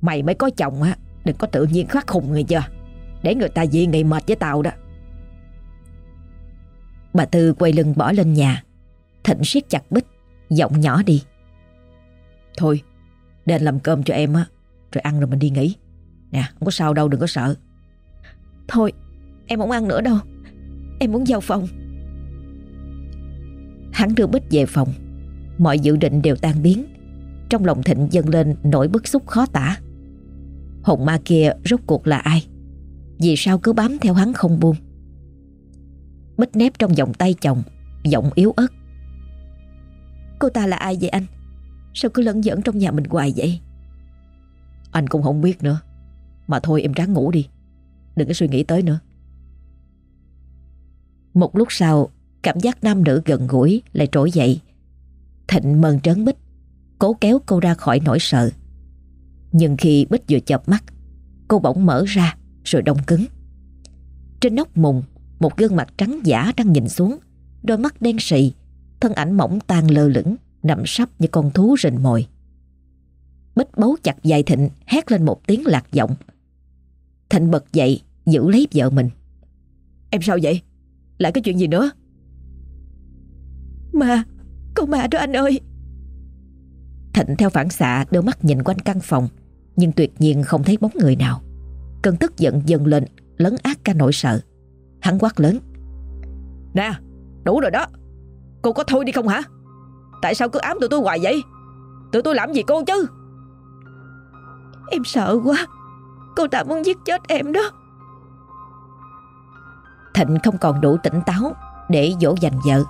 [SPEAKER 2] Mày mới có chồng á Đừng có tự nhiên khắc khùng người chưa. Để người ta dị nghị mệt với tao đó.
[SPEAKER 1] Bà Tư quay lưng bỏ lên nhà. Thịnh siết chặt Bích, Giọng nhỏ đi.
[SPEAKER 2] Thôi Để anh làm cơm cho em á, Rồi ăn rồi mình đi nghỉ. Nè, không có sao đâu, đừng có sợ.
[SPEAKER 3] Thôi, em không ăn nữa đâu. Em muốn vào phòng.
[SPEAKER 1] Hắn đưa Bích về phòng. Mọi dự định đều tan biến. Trong lòng Thịnh dâng lên nỗi bức xúc khó tả. Hồn ma kia rốt cuộc là ai? Vì sao cứ bám theo hắn không buông? Bích nép trong vòng tay chồng, Giọng yếu ớt.
[SPEAKER 3] Cô ta là ai vậy anh? Sao cứ lẫn dẫn trong nhà mình hoài vậy?
[SPEAKER 2] Anh cũng không biết nữa. Mà thôi, em ráng ngủ đi. Đừng có suy nghĩ tới nữa.
[SPEAKER 1] Một lúc sau, Cảm giác nam nữ gần gũi lại trỗi dậy. Thịnh mơn trớn Bích Cố kéo cô ra khỏi nỗi sợ. Nhưng khi Bích vừa chợp mắt, Cô bỗng mở ra Rồi đông cứng. Trên nóc mùng một gương mặt trắng giả đang nhìn xuống. Đôi mắt đen sì Thân ảnh mỏng tan lơ lửng Nằm sắp như con thú rình mồi. Bích bấu chặt dài Thịnh Hét lên một tiếng lạc giọng. Thịnh bật dậy Giữ lấy vợ mình.
[SPEAKER 2] Em sao vậy? Lại có chuyện gì nữa?
[SPEAKER 3] Ma Con ma đó anh ơi.
[SPEAKER 1] Thịnh theo phản xạ đưa mắt nhìn quanh căn phòng Nhưng tuyệt nhiên không thấy bóng người nào. Cơn tức giận dần lên Lấn át cả nỗi sợ Hắn quát lớn.
[SPEAKER 2] Nè đủ rồi đó. Cô có thôi đi không hả? Tại sao cứ ám tụi tôi hoài vậy? Tụi tôi làm gì cô chứ?
[SPEAKER 3] Em sợ quá. Cô ta muốn giết chết em đó.
[SPEAKER 1] Thịnh không còn đủ tỉnh táo Để dỗ dành vợ.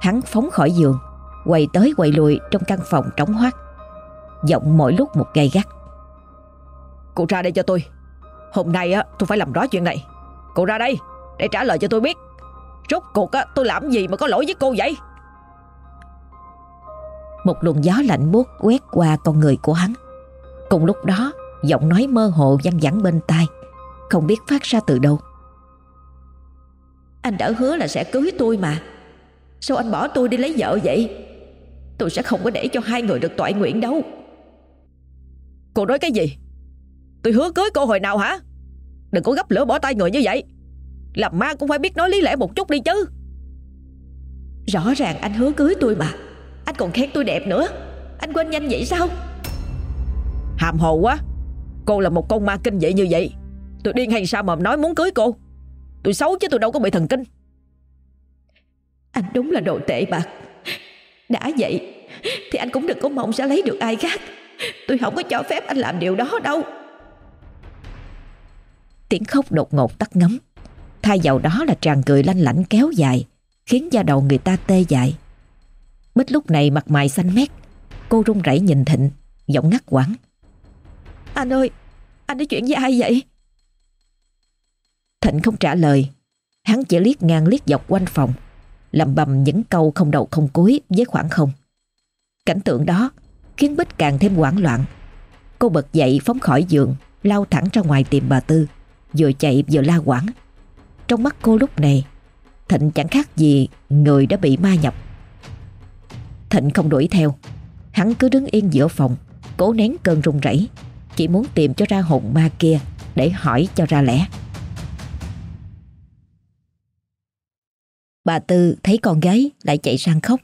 [SPEAKER 1] Hắn phóng khỏi giường Quay tới quay lui trong căn phòng trống hoác. Giọng mỗi lúc một gay gắt.
[SPEAKER 2] Cô ra đây cho tôi. Hôm nay á tôi phải làm rõ chuyện này. Cô ra đây để trả lời cho tôi biết. Rốt cuộc á tôi làm gì mà có lỗi với cô vậy?
[SPEAKER 1] Một luồng gió lạnh buốt quét qua con người của hắn. Cùng lúc đó Giọng nói mơ hồ văng vẳng bên tai. Không biết phát ra từ đâu.
[SPEAKER 3] Anh đã hứa là sẽ cưới tôi mà. Sao anh bỏ tôi đi lấy vợ vậy? Tôi sẽ không có để cho hai người được toại nguyện đâu.
[SPEAKER 2] Cô nói cái gì? Tôi hứa cưới cô hồi nào hả? Đừng có gấp lửa bỏ tay người như vậy làm ma cũng phải biết nói lý lẽ một chút đi chứ.
[SPEAKER 3] Rõ ràng anh hứa cưới tôi mà. Anh còn khen tôi đẹp nữa. Anh quên nhanh vậy sao?
[SPEAKER 2] Hàm hồ quá. Cô là một con ma kinh vậy như vậy. Tôi điên hay sao mà nói muốn cưới cô? Tôi xấu chứ tôi đâu có bị thần kinh.
[SPEAKER 3] Anh đúng là đồ tệ bạc. Đã vậy, Thì anh cũng đừng có mong sẽ lấy được ai khác. Tôi không có cho phép anh làm điều đó đâu.
[SPEAKER 1] Tiếng khóc đột ngột tắt ngấm. Thay vào đó là tràn cười lanh lảnh kéo dài Khiến da đầu người ta tê dại. Bích lúc này mặt mày xanh mét Cô run rẩy nhìn Thịnh Giọng ngắt quãng.
[SPEAKER 3] Anh ơi Anh nói chuyện với ai vậy?
[SPEAKER 1] Thịnh không trả lời. Hắn chỉ liếc ngang liếc dọc quanh phòng lầm bầm những câu không đầu không cuối với khoảng không. Cảnh tượng đó khiến Bích càng thêm hoảng loạn. Cô bật dậy phóng khỏi giường Lao thẳng ra ngoài tìm bà Tư Vừa chạy vừa la quảng trong mắt cô lúc này. Thịnh chẳng khác gì người đã bị ma nhập. Thịnh không đuổi theo. Hắn cứ đứng yên giữa phòng, Cố nén cơn run rẩy, Chỉ muốn tìm cho ra hồn ma kia Để hỏi cho ra lẽ. Bà Tư thấy con gái lại chạy sang khóc,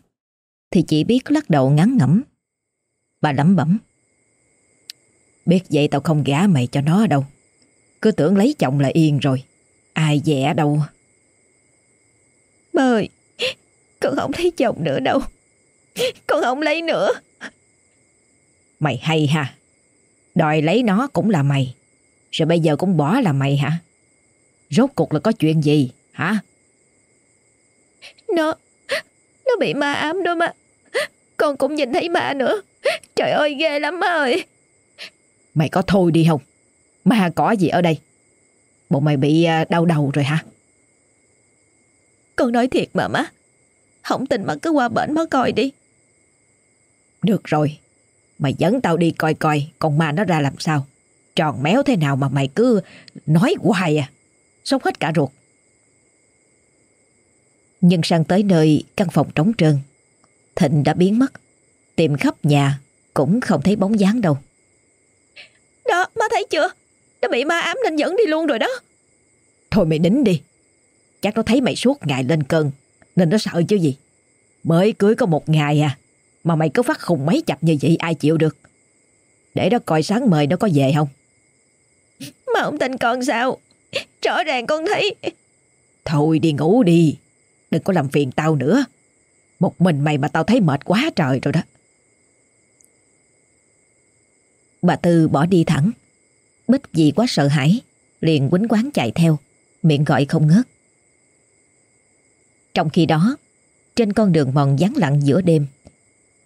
[SPEAKER 1] Thì chỉ biết lắc đầu ngắn ngẩm. Bà lẩm bẩm, Biết vậy tao không gả mày cho nó đâu. Cứ tưởng lấy chồng là yên rồi. Ai dẻ đâu.
[SPEAKER 3] Bà ơi Con không lấy chồng nữa đâu. Con không lấy nữa.
[SPEAKER 1] Mày hay ha. Đòi lấy nó cũng là mày. Rồi bây giờ cũng bỏ là mày hả? Rốt cuộc là có chuyện gì hả?
[SPEAKER 3] Nó Nó bị ma ám đó mà. Con cũng nhìn thấy ma nữa. Trời ơi ghê lắm má ơi.
[SPEAKER 1] Mày có thôi đi không? Ma có gì ở đây Bộ mày bị à, đau đầu rồi hả?
[SPEAKER 3] Con nói thiệt mà má. Không tin mà cứ qua bển má coi đi.
[SPEAKER 1] Được rồi. Mày dẫn tao đi coi coi Con ma nó ra làm sao. Tròn méo thế nào mà mày cứ nói hoài à. Sốc hết cả ruột. Nhưng sang tới nơi căn phòng trống trơn Thịnh đã biến mất. Tìm khắp nhà Cũng không thấy bóng dáng đâu.
[SPEAKER 3] Đó má thấy chưa Nó bị ma ám nên dẫn đi luôn rồi đó.
[SPEAKER 1] Thôi mày nín đi. Chắc nó thấy mày suốt ngày lên cơn Nên nó sợ chứ gì. Mới cưới có một ngày à Mà mày cứ phát khùng mấy chập như vậy ai chịu được. Để đó coi sáng mời nó có về không.
[SPEAKER 3] Mà ông tin con sao? Rõ ràng con thấy.
[SPEAKER 1] Thôi đi ngủ đi Đừng có làm phiền tao nữa. Một mình mày mà tao thấy mệt quá trời rồi đó. Bà Tư bỏ đi thẳng Bích vì quá sợ hãi, Liền quýnh quán chạy theo, Miệng gọi không ngớt. Trong khi đó, Trên con đường mòn vắng lặng giữa đêm,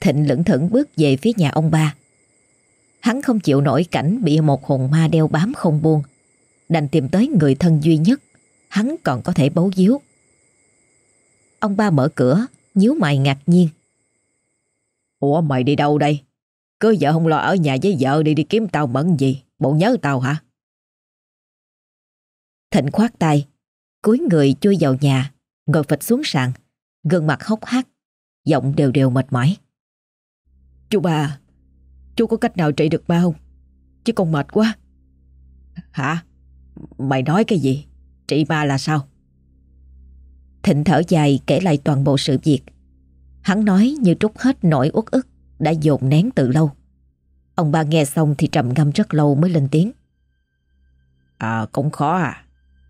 [SPEAKER 1] Thịnh lững thững bước về phía nhà ông ba. Hắn không chịu nổi cảnh Bị một hồn ma đeo bám không buông. Đành tìm tới người thân duy nhất, Hắn còn có thể bấu víu. Ông ba mở cửa, nhíu mày ngạc nhiên. Ủa, mày đi đâu đây? Cứ vợ không lo ở nhà với vợ đi đi kiếm tao mẫn gì? Bộ nhớ tao hả? Thịnh khoát tay cúi người chui vào nhà Ngồi phịch xuống sàn Gương mặt hốc hác Giọng đều đều mệt mỏi. Chú bà Chú có cách nào trị được ba không? Chứ con mệt quá. Hả? Mày nói cái gì? Trị ba là sao? Thịnh thở dài kể lại toàn bộ sự việc. Hắn nói như trút hết nỗi uất ức Đã dồn nén từ lâu Ông ba nghe xong thì trầm ngâm rất lâu mới lên tiếng. À cũng khó à.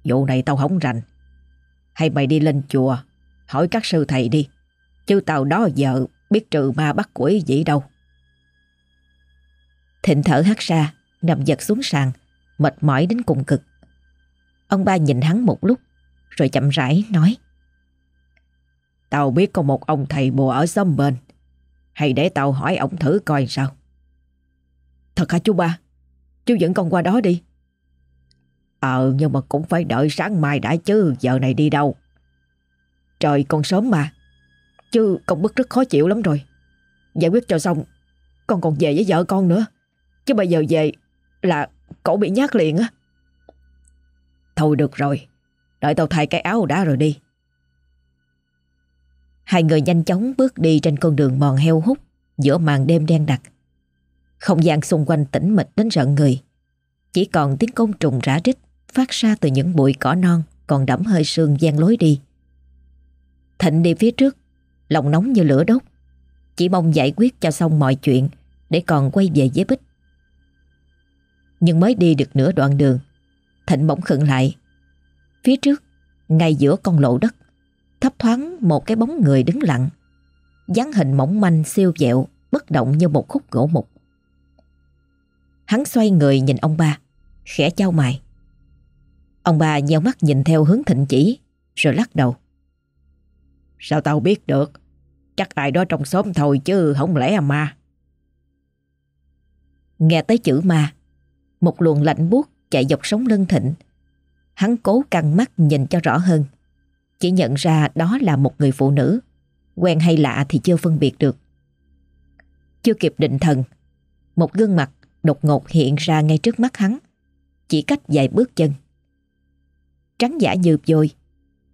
[SPEAKER 1] Vụ này tao không rành. Hay mày đi lên chùa Hỏi các sư thầy đi. Chứ tao đó giờ biết trừ ma bắt quỷ gì đâu. Thịnh thở hắt ra Nằm giật xuống sàn Mệt mỏi đến cùng cực. Ông ba nhìn hắn một lúc Rồi chậm rãi nói. Tao biết có một ông thầy bùa ở xóm bên. Hay để tao hỏi ông thử coi sao Thật hả chú ba? Chú vẫn còn qua đó đi. Ờ nhưng mà cũng phải đợi sáng mai đã chứ, Giờ này đi đâu? Trời, còn sớm mà. Chứ con bức rất khó chịu lắm rồi. Giải quyết cho xong, Con còn về với vợ con nữa. Chứ bây giờ về là cổ bị nhát liền á. Thôi được rồi, Đợi tao thay cái áo đã rồi đi. Hai người nhanh chóng bước đi trên con đường mòn heo hút giữa màn đêm đen đặc. Không gian xung quanh tĩnh mịch đến rợn người. Chỉ còn tiếng côn trùng rã rít phát ra từ những bụi cỏ non còn đẫm hơi sương gian lối đi. Thịnh đi phía trước, lòng nóng như lửa đốt. Chỉ mong giải quyết cho xong mọi chuyện để còn quay về với Bích. Nhưng mới đi được nửa đoạn đường, Thịnh bỗng khựng lại. Phía trước, ngay giữa con lộ đất, thấp thoáng một cái bóng người đứng lặng. dáng hình mỏng manh siêu dẹo, bất động như một khúc gỗ mục. Hắn xoay người nhìn ông ba, khẽ trao mày. Ông bà nheo mắt nhìn theo hướng thịnh chỉ Rồi lắc đầu.
[SPEAKER 2] Sao tao biết được? Chắc ai đó trong xóm thôi chứ không lẽ à ma?
[SPEAKER 1] Nghe tới chữ ma Một luồng lạnh buốt chạy dọc sống lưng thịnh. Hắn cố căng mắt nhìn cho rõ hơn Chỉ nhận ra đó là một người phụ nữ. Quen hay lạ thì chưa phân biệt được. Chưa kịp định thần Một gương mặt đột ngột hiện ra ngay trước mắt hắn. Chỉ cách vài bước chân. Trắng giả như vôi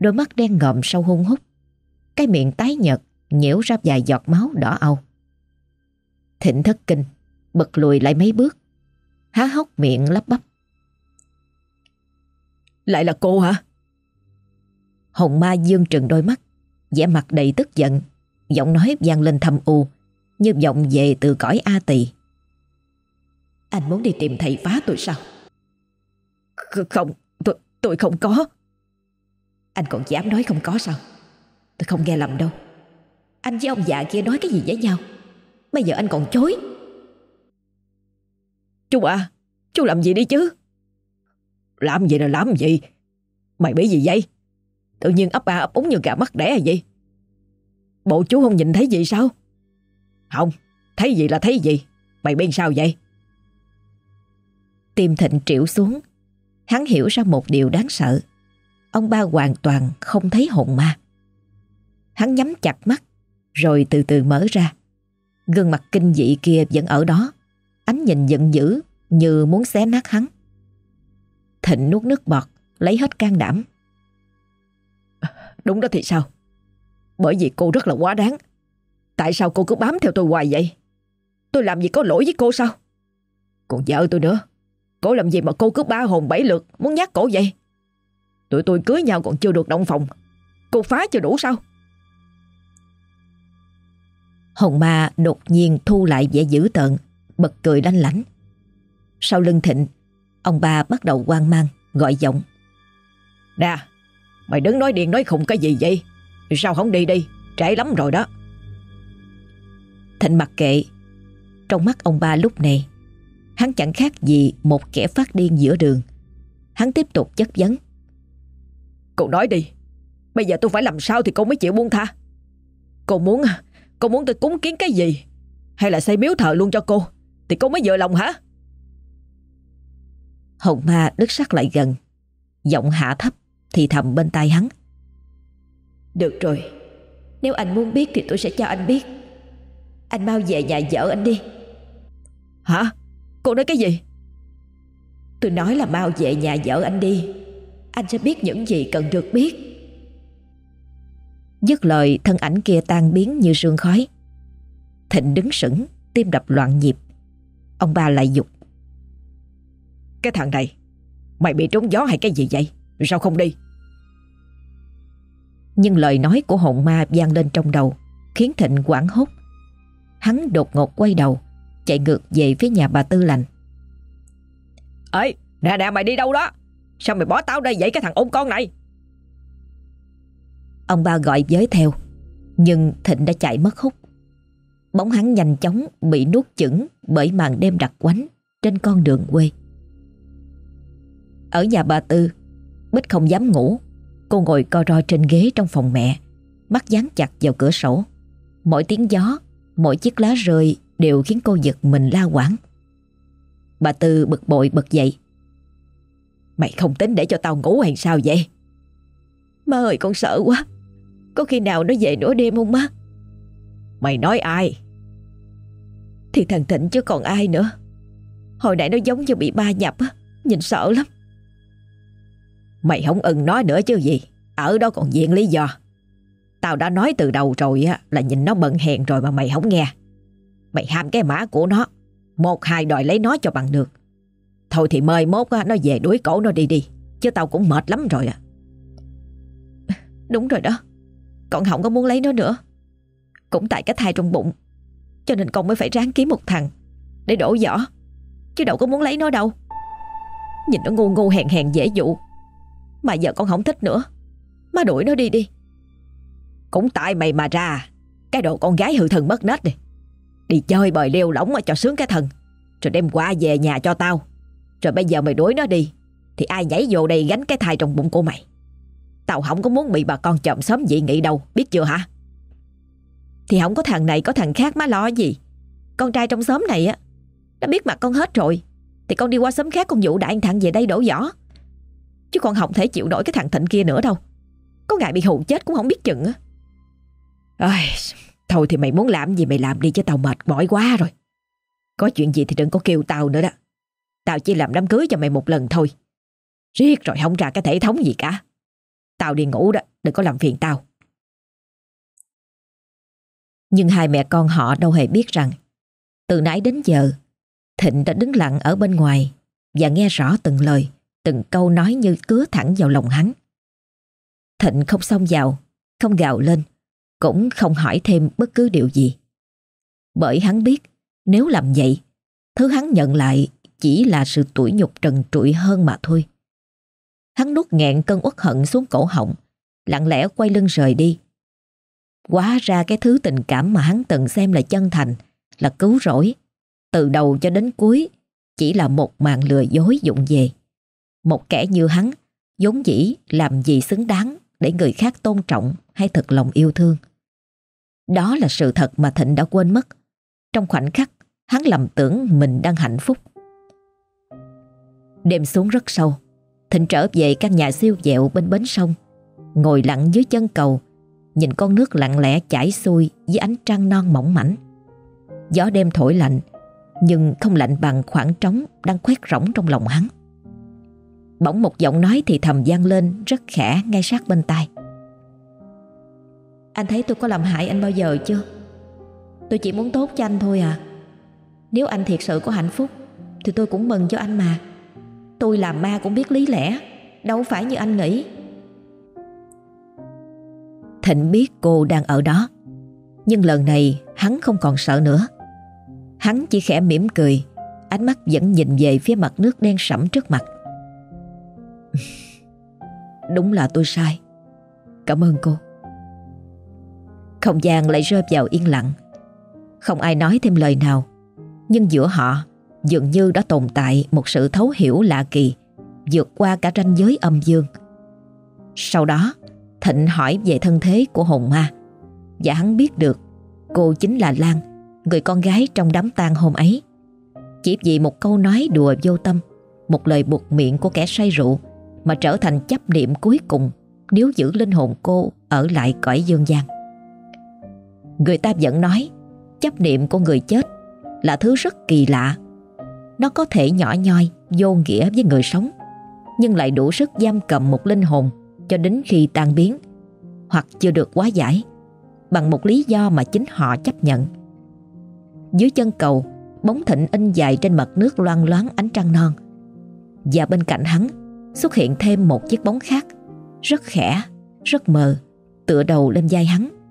[SPEAKER 1] Đôi mắt đen ngòm sâu hung hút. Cái miệng tái nhợt Nhiễu ra vài giọt máu đỏ au Thịnh thất kinh Bật lùi lại mấy bước. Há hốc miệng lắp bắp.
[SPEAKER 2] Lại là cô hả?
[SPEAKER 1] Hồng ma dương trừng đôi mắt vẻ mặt đầy tức giận. Giọng nói vang lên thâm u Như vọng về từ cõi A tỳ
[SPEAKER 3] anh muốn đi tìm thầy phá tôi sao?
[SPEAKER 2] Không tôi, tôi không có.
[SPEAKER 3] Anh còn dám nói không có sao? Tôi không nghe lầm đâu. Anh với ông già kia nói cái gì với nhau? Bây giờ anh còn chối.
[SPEAKER 2] Chú à Chú làm gì đi chứ? Làm gì là làm gì? Mày bị gì vậy? Tự nhiên ấp ba ấp úng như gà mắt đẻ hay gì? Bộ chú không nhìn thấy gì sao? Không Thấy gì là thấy gì. Mày biết sao vậy?
[SPEAKER 1] Tim thịnh triệu xuống. Hắn hiểu ra một điều đáng sợ. Ông ba hoàn toàn không thấy hồn ma. Hắn nhắm chặt mắt, Rồi từ từ mở ra. Gương mặt kinh dị kia vẫn ở đó. Ánh nhìn giận dữ Như muốn xé nát hắn. Thịnh nuốt nước bọt, Lấy hết can đảm.
[SPEAKER 2] Đúng đó thì sao? Bởi vì cô rất là quá đáng. Tại sao cô cứ bám theo tôi hoài vậy? Tôi làm gì có lỗi với cô sao? Còn vợ tôi nữa. Cô làm gì mà cô cứ ba hồn bảy lượt, Muốn nhát cổ vậy? Tụi tôi cưới nhau còn chưa được động phòng. Cô phá chưa đủ sao?
[SPEAKER 1] Hồng ma đột nhiên thu lại vẻ dữ tợn, Bật cười lanh lảnh. Sau lưng thịnh, Ông ba bắt đầu hoang mang, Gọi giọng.
[SPEAKER 2] Nè, Mày đứng nói điên nói khùng cái gì vậy? Sao không đi đi, Trễ lắm rồi đó.
[SPEAKER 1] Thịnh mặc kệ. Trong mắt ông ba lúc này Hắn chẳng khác gì một kẻ phát điên giữa đường. Hắn tiếp tục chất vấn.
[SPEAKER 2] Cô nói đi Bây giờ tôi phải làm sao thì cô mới chịu buông tha? Cô muốn Cô muốn tôi cúng kiến cái gì? Hay là xây miếu thờ luôn cho cô? Thì cô mới vừa lòng hả?
[SPEAKER 1] Hồng ma đứt sắc lại gần. Giọng hạ thấp Thì thầm bên tai hắn.
[SPEAKER 3] Được rồi. Nếu anh muốn biết thì tôi sẽ cho anh biết. Anh mau về nhà vợ anh đi.
[SPEAKER 2] Hả Cô nói cái gì?
[SPEAKER 3] Tôi nói là mau về nhà vợ anh đi. Anh sẽ biết những gì cần được biết.
[SPEAKER 1] Dứt lời thân ảnh kia tan biến như sương khói. Thịnh đứng sững Tim đập loạn nhịp. Ông ba lại dục.
[SPEAKER 2] Cái thằng này Mày bị trúng gió hay cái gì vậy? Sao không đi?
[SPEAKER 1] Nhưng lời nói của hồn ma vang lên trong đầu Khiến Thịnh quảng hốt. Hắn đột ngột quay đầu Chạy ngược về phía nhà bà Tư lành.
[SPEAKER 2] Ê nè nè mày đi đâu đó? Sao mày bỏ tao đây vậy cái thằng ôn con này?
[SPEAKER 1] Ông ba gọi giới theo Nhưng Thịnh đã chạy mất hút. Bóng hắn nhanh chóng bị nuốt chửng Bởi màn đêm đặc quánh Trên con đường quê. Ở nhà bà Tư Bích không dám ngủ. Cô ngồi co ro trên ghế trong phòng mẹ Mắt dán chặt vào cửa sổ. Mỗi tiếng gió Mỗi chiếc lá rơi Đều khiến cô giật mình la quảng. Bà Tư bực bội bật dậy.
[SPEAKER 2] Mày không tính để cho tao ngủ hay sao vậy?
[SPEAKER 3] Má ơi, con sợ quá. Có khi nào nó về nửa đêm không má?
[SPEAKER 2] Mày nói ai?
[SPEAKER 3] Thì thằng Thịnh chứ còn ai nữa. Hồi nãy nó giống như bị ba nhập á, Nhìn sợ lắm.
[SPEAKER 2] Mày không ưng nói nữa chứ gì, Ở đó còn diện lý do. Tao đã nói từ đầu rồi á, Là nhìn nó bận hèn rồi mà mày không nghe. Mày ham cái mã của nó. Một hai đòi lấy nó cho bằng được. Thôi thì mời mốt á, nó về đuổi cổ nó đi đi Chứ tao cũng mệt lắm rồi à. [LAUGHS]
[SPEAKER 3] Đúng rồi đó. Con không có muốn lấy nó nữa? Cũng tại cái thai trong bụng Cho nên con mới phải ráng kiếm một thằng Để đổ vỏ Chứ đâu có muốn lấy nó đâu. Nhìn nó ngu ngu hèn hèn dễ dụ Mà giờ con không thích nữa Má đuổi nó đi đi.
[SPEAKER 2] Cũng tại mày mà ra Cái đồ con gái hư thần mất nết đi Đi chơi bời leo lỏng mà cho sướng cái thần Rồi đem qua về nhà cho tao. Rồi bây giờ mày đuổi nó đi Thì ai nhảy vô đây gánh cái thai trong bụng của mày? Tao không có muốn bị bà con chồng sớm dị nghị đâu Biết chưa hả?
[SPEAKER 3] Thì không có thằng này có thằng khác má lo gì. Con trai trong xóm này á Đã biết mặt con hết rồi Thì con đi qua xóm khác con dụ đại thằng về đây đổ vỏ. Chứ con không thể chịu nổi cái thằng thịnh kia nữa đâu. Có ngại bị hù chết cũng không biết chừng á.
[SPEAKER 2] Ai, Thôi thì mày muốn làm gì mày làm đi chứ tao mệt mỏi quá rồi. Có chuyện gì thì đừng có kêu tao nữa đó. Tao chỉ làm đám cưới cho mày một lần thôi. Riết rồi không ra cái thể thống gì cả. Tao đi ngủ đó, Đừng có làm phiền tao.
[SPEAKER 1] Nhưng hai mẹ con họ đâu hề biết rằng, Từ nãy đến giờ, Thịnh đã đứng lặng ở bên ngoài Và nghe rõ từng lời, Từng câu nói như cứa thẳng vào lòng hắn. Thịnh không xông vào, Không gào lên cũng không hỏi thêm bất cứ điều gì Bởi hắn biết Nếu làm vậy Thứ hắn nhận lại chỉ là sự tủi nhục trần trụi hơn mà thôi. Hắn nuốt nghẹn cơn uất hận xuống cổ họng, lặng lẽ quay lưng rời đi. Quá ra cái thứ tình cảm mà hắn từng xem là chân thành, là cứu rỗi, từ đầu cho đến cuối chỉ là một màn lừa dối dụng về. Một kẻ như hắn, vốn dĩ làm gì xứng đáng để người khác tôn trọng hay thật lòng yêu thương. Đó là sự thật mà Thịnh đã quên mất. Trong khoảnh khắc, hắn lầm tưởng mình đang hạnh phúc. Đêm xuống rất sâu Thịnh trở về căn nhà siêu dẹo bên bến sông Ngồi lặng dưới chân cầu Nhìn con nước lặng lẽ chảy xuôi Với ánh trăng non mỏng mảnh Gió đêm thổi lạnh Nhưng không lạnh bằng khoảng trống Đang khoét rỗng trong lòng hắn Bỗng một giọng nói thì thầm gian lên Rất khẽ ngay sát bên tai anh thấy tôi có làm hại anh bao giờ chưa? Tôi chỉ muốn tốt cho anh thôi à. Nếu anh thiệt sự có hạnh phúc, Thì tôi cũng mừng cho anh mà. Tôi làm ma cũng biết lý lẽ, Đâu phải như anh nghĩ. Thịnh biết cô đang ở đó, Nhưng lần này hắn không còn sợ nữa. Hắn chỉ khẽ mỉm cười, Ánh mắt vẫn nhìn về phía mặt nước đen sẫm trước mặt. [LAUGHS] Đúng là tôi sai. Cảm ơn cô. Không gian lại rơi vào yên lặng Không ai nói thêm lời nào Nhưng giữa họ dường như đã tồn tại một sự thấu hiểu lạ kỳ vượt qua cả ranh giới âm dương. Sau đó, Thịnh hỏi về thân thế của hồn ma và hắn biết được cô chính là Lan, người con gái trong đám tang hôm ấy. Chỉ vì một câu nói đùa vô tâm, một lời buộc miệng của kẻ say rượu mà trở thành chấp niệm cuối cùng nếu giữ linh hồn cô ở lại cõi dương gian. Người ta vẫn nói chấp niệm của người chết là thứ rất kỳ lạ. Nó có thể nhỏ nhoi, vô nghĩa với người sống Nhưng lại đủ sức giam cầm một linh hồn Cho đến khi tan biến Hoặc chưa được quá giải Bằng một lý do mà chính họ chấp nhận. Dưới chân cầu Bóng thịnh in dài trên mặt nước loang loáng ánh trăng non Và bên cạnh hắn Xuất hiện thêm một chiếc bóng khác Rất khẽ, rất mờ Tựa đầu lên vai hắn.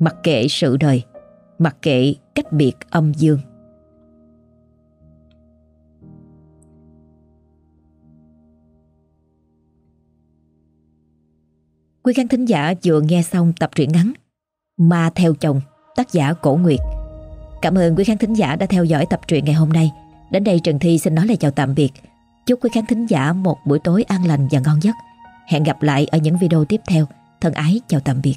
[SPEAKER 1] Mặc kệ sự đời, Mặc kệ cách biệt âm dương Quý khán thính giả vừa nghe xong tập truyện ngắn Ma theo chồng, tác giả Cổ Nguyệt. Cảm ơn quý khán thính giả đã theo dõi tập truyện ngày hôm nay. Đến đây Trần Thi xin nói lời chào tạm biệt. Chúc quý khán thính giả một buổi tối an lành và ngon giấc. Hẹn gặp lại ở những video tiếp theo. Thân ái, chào tạm biệt.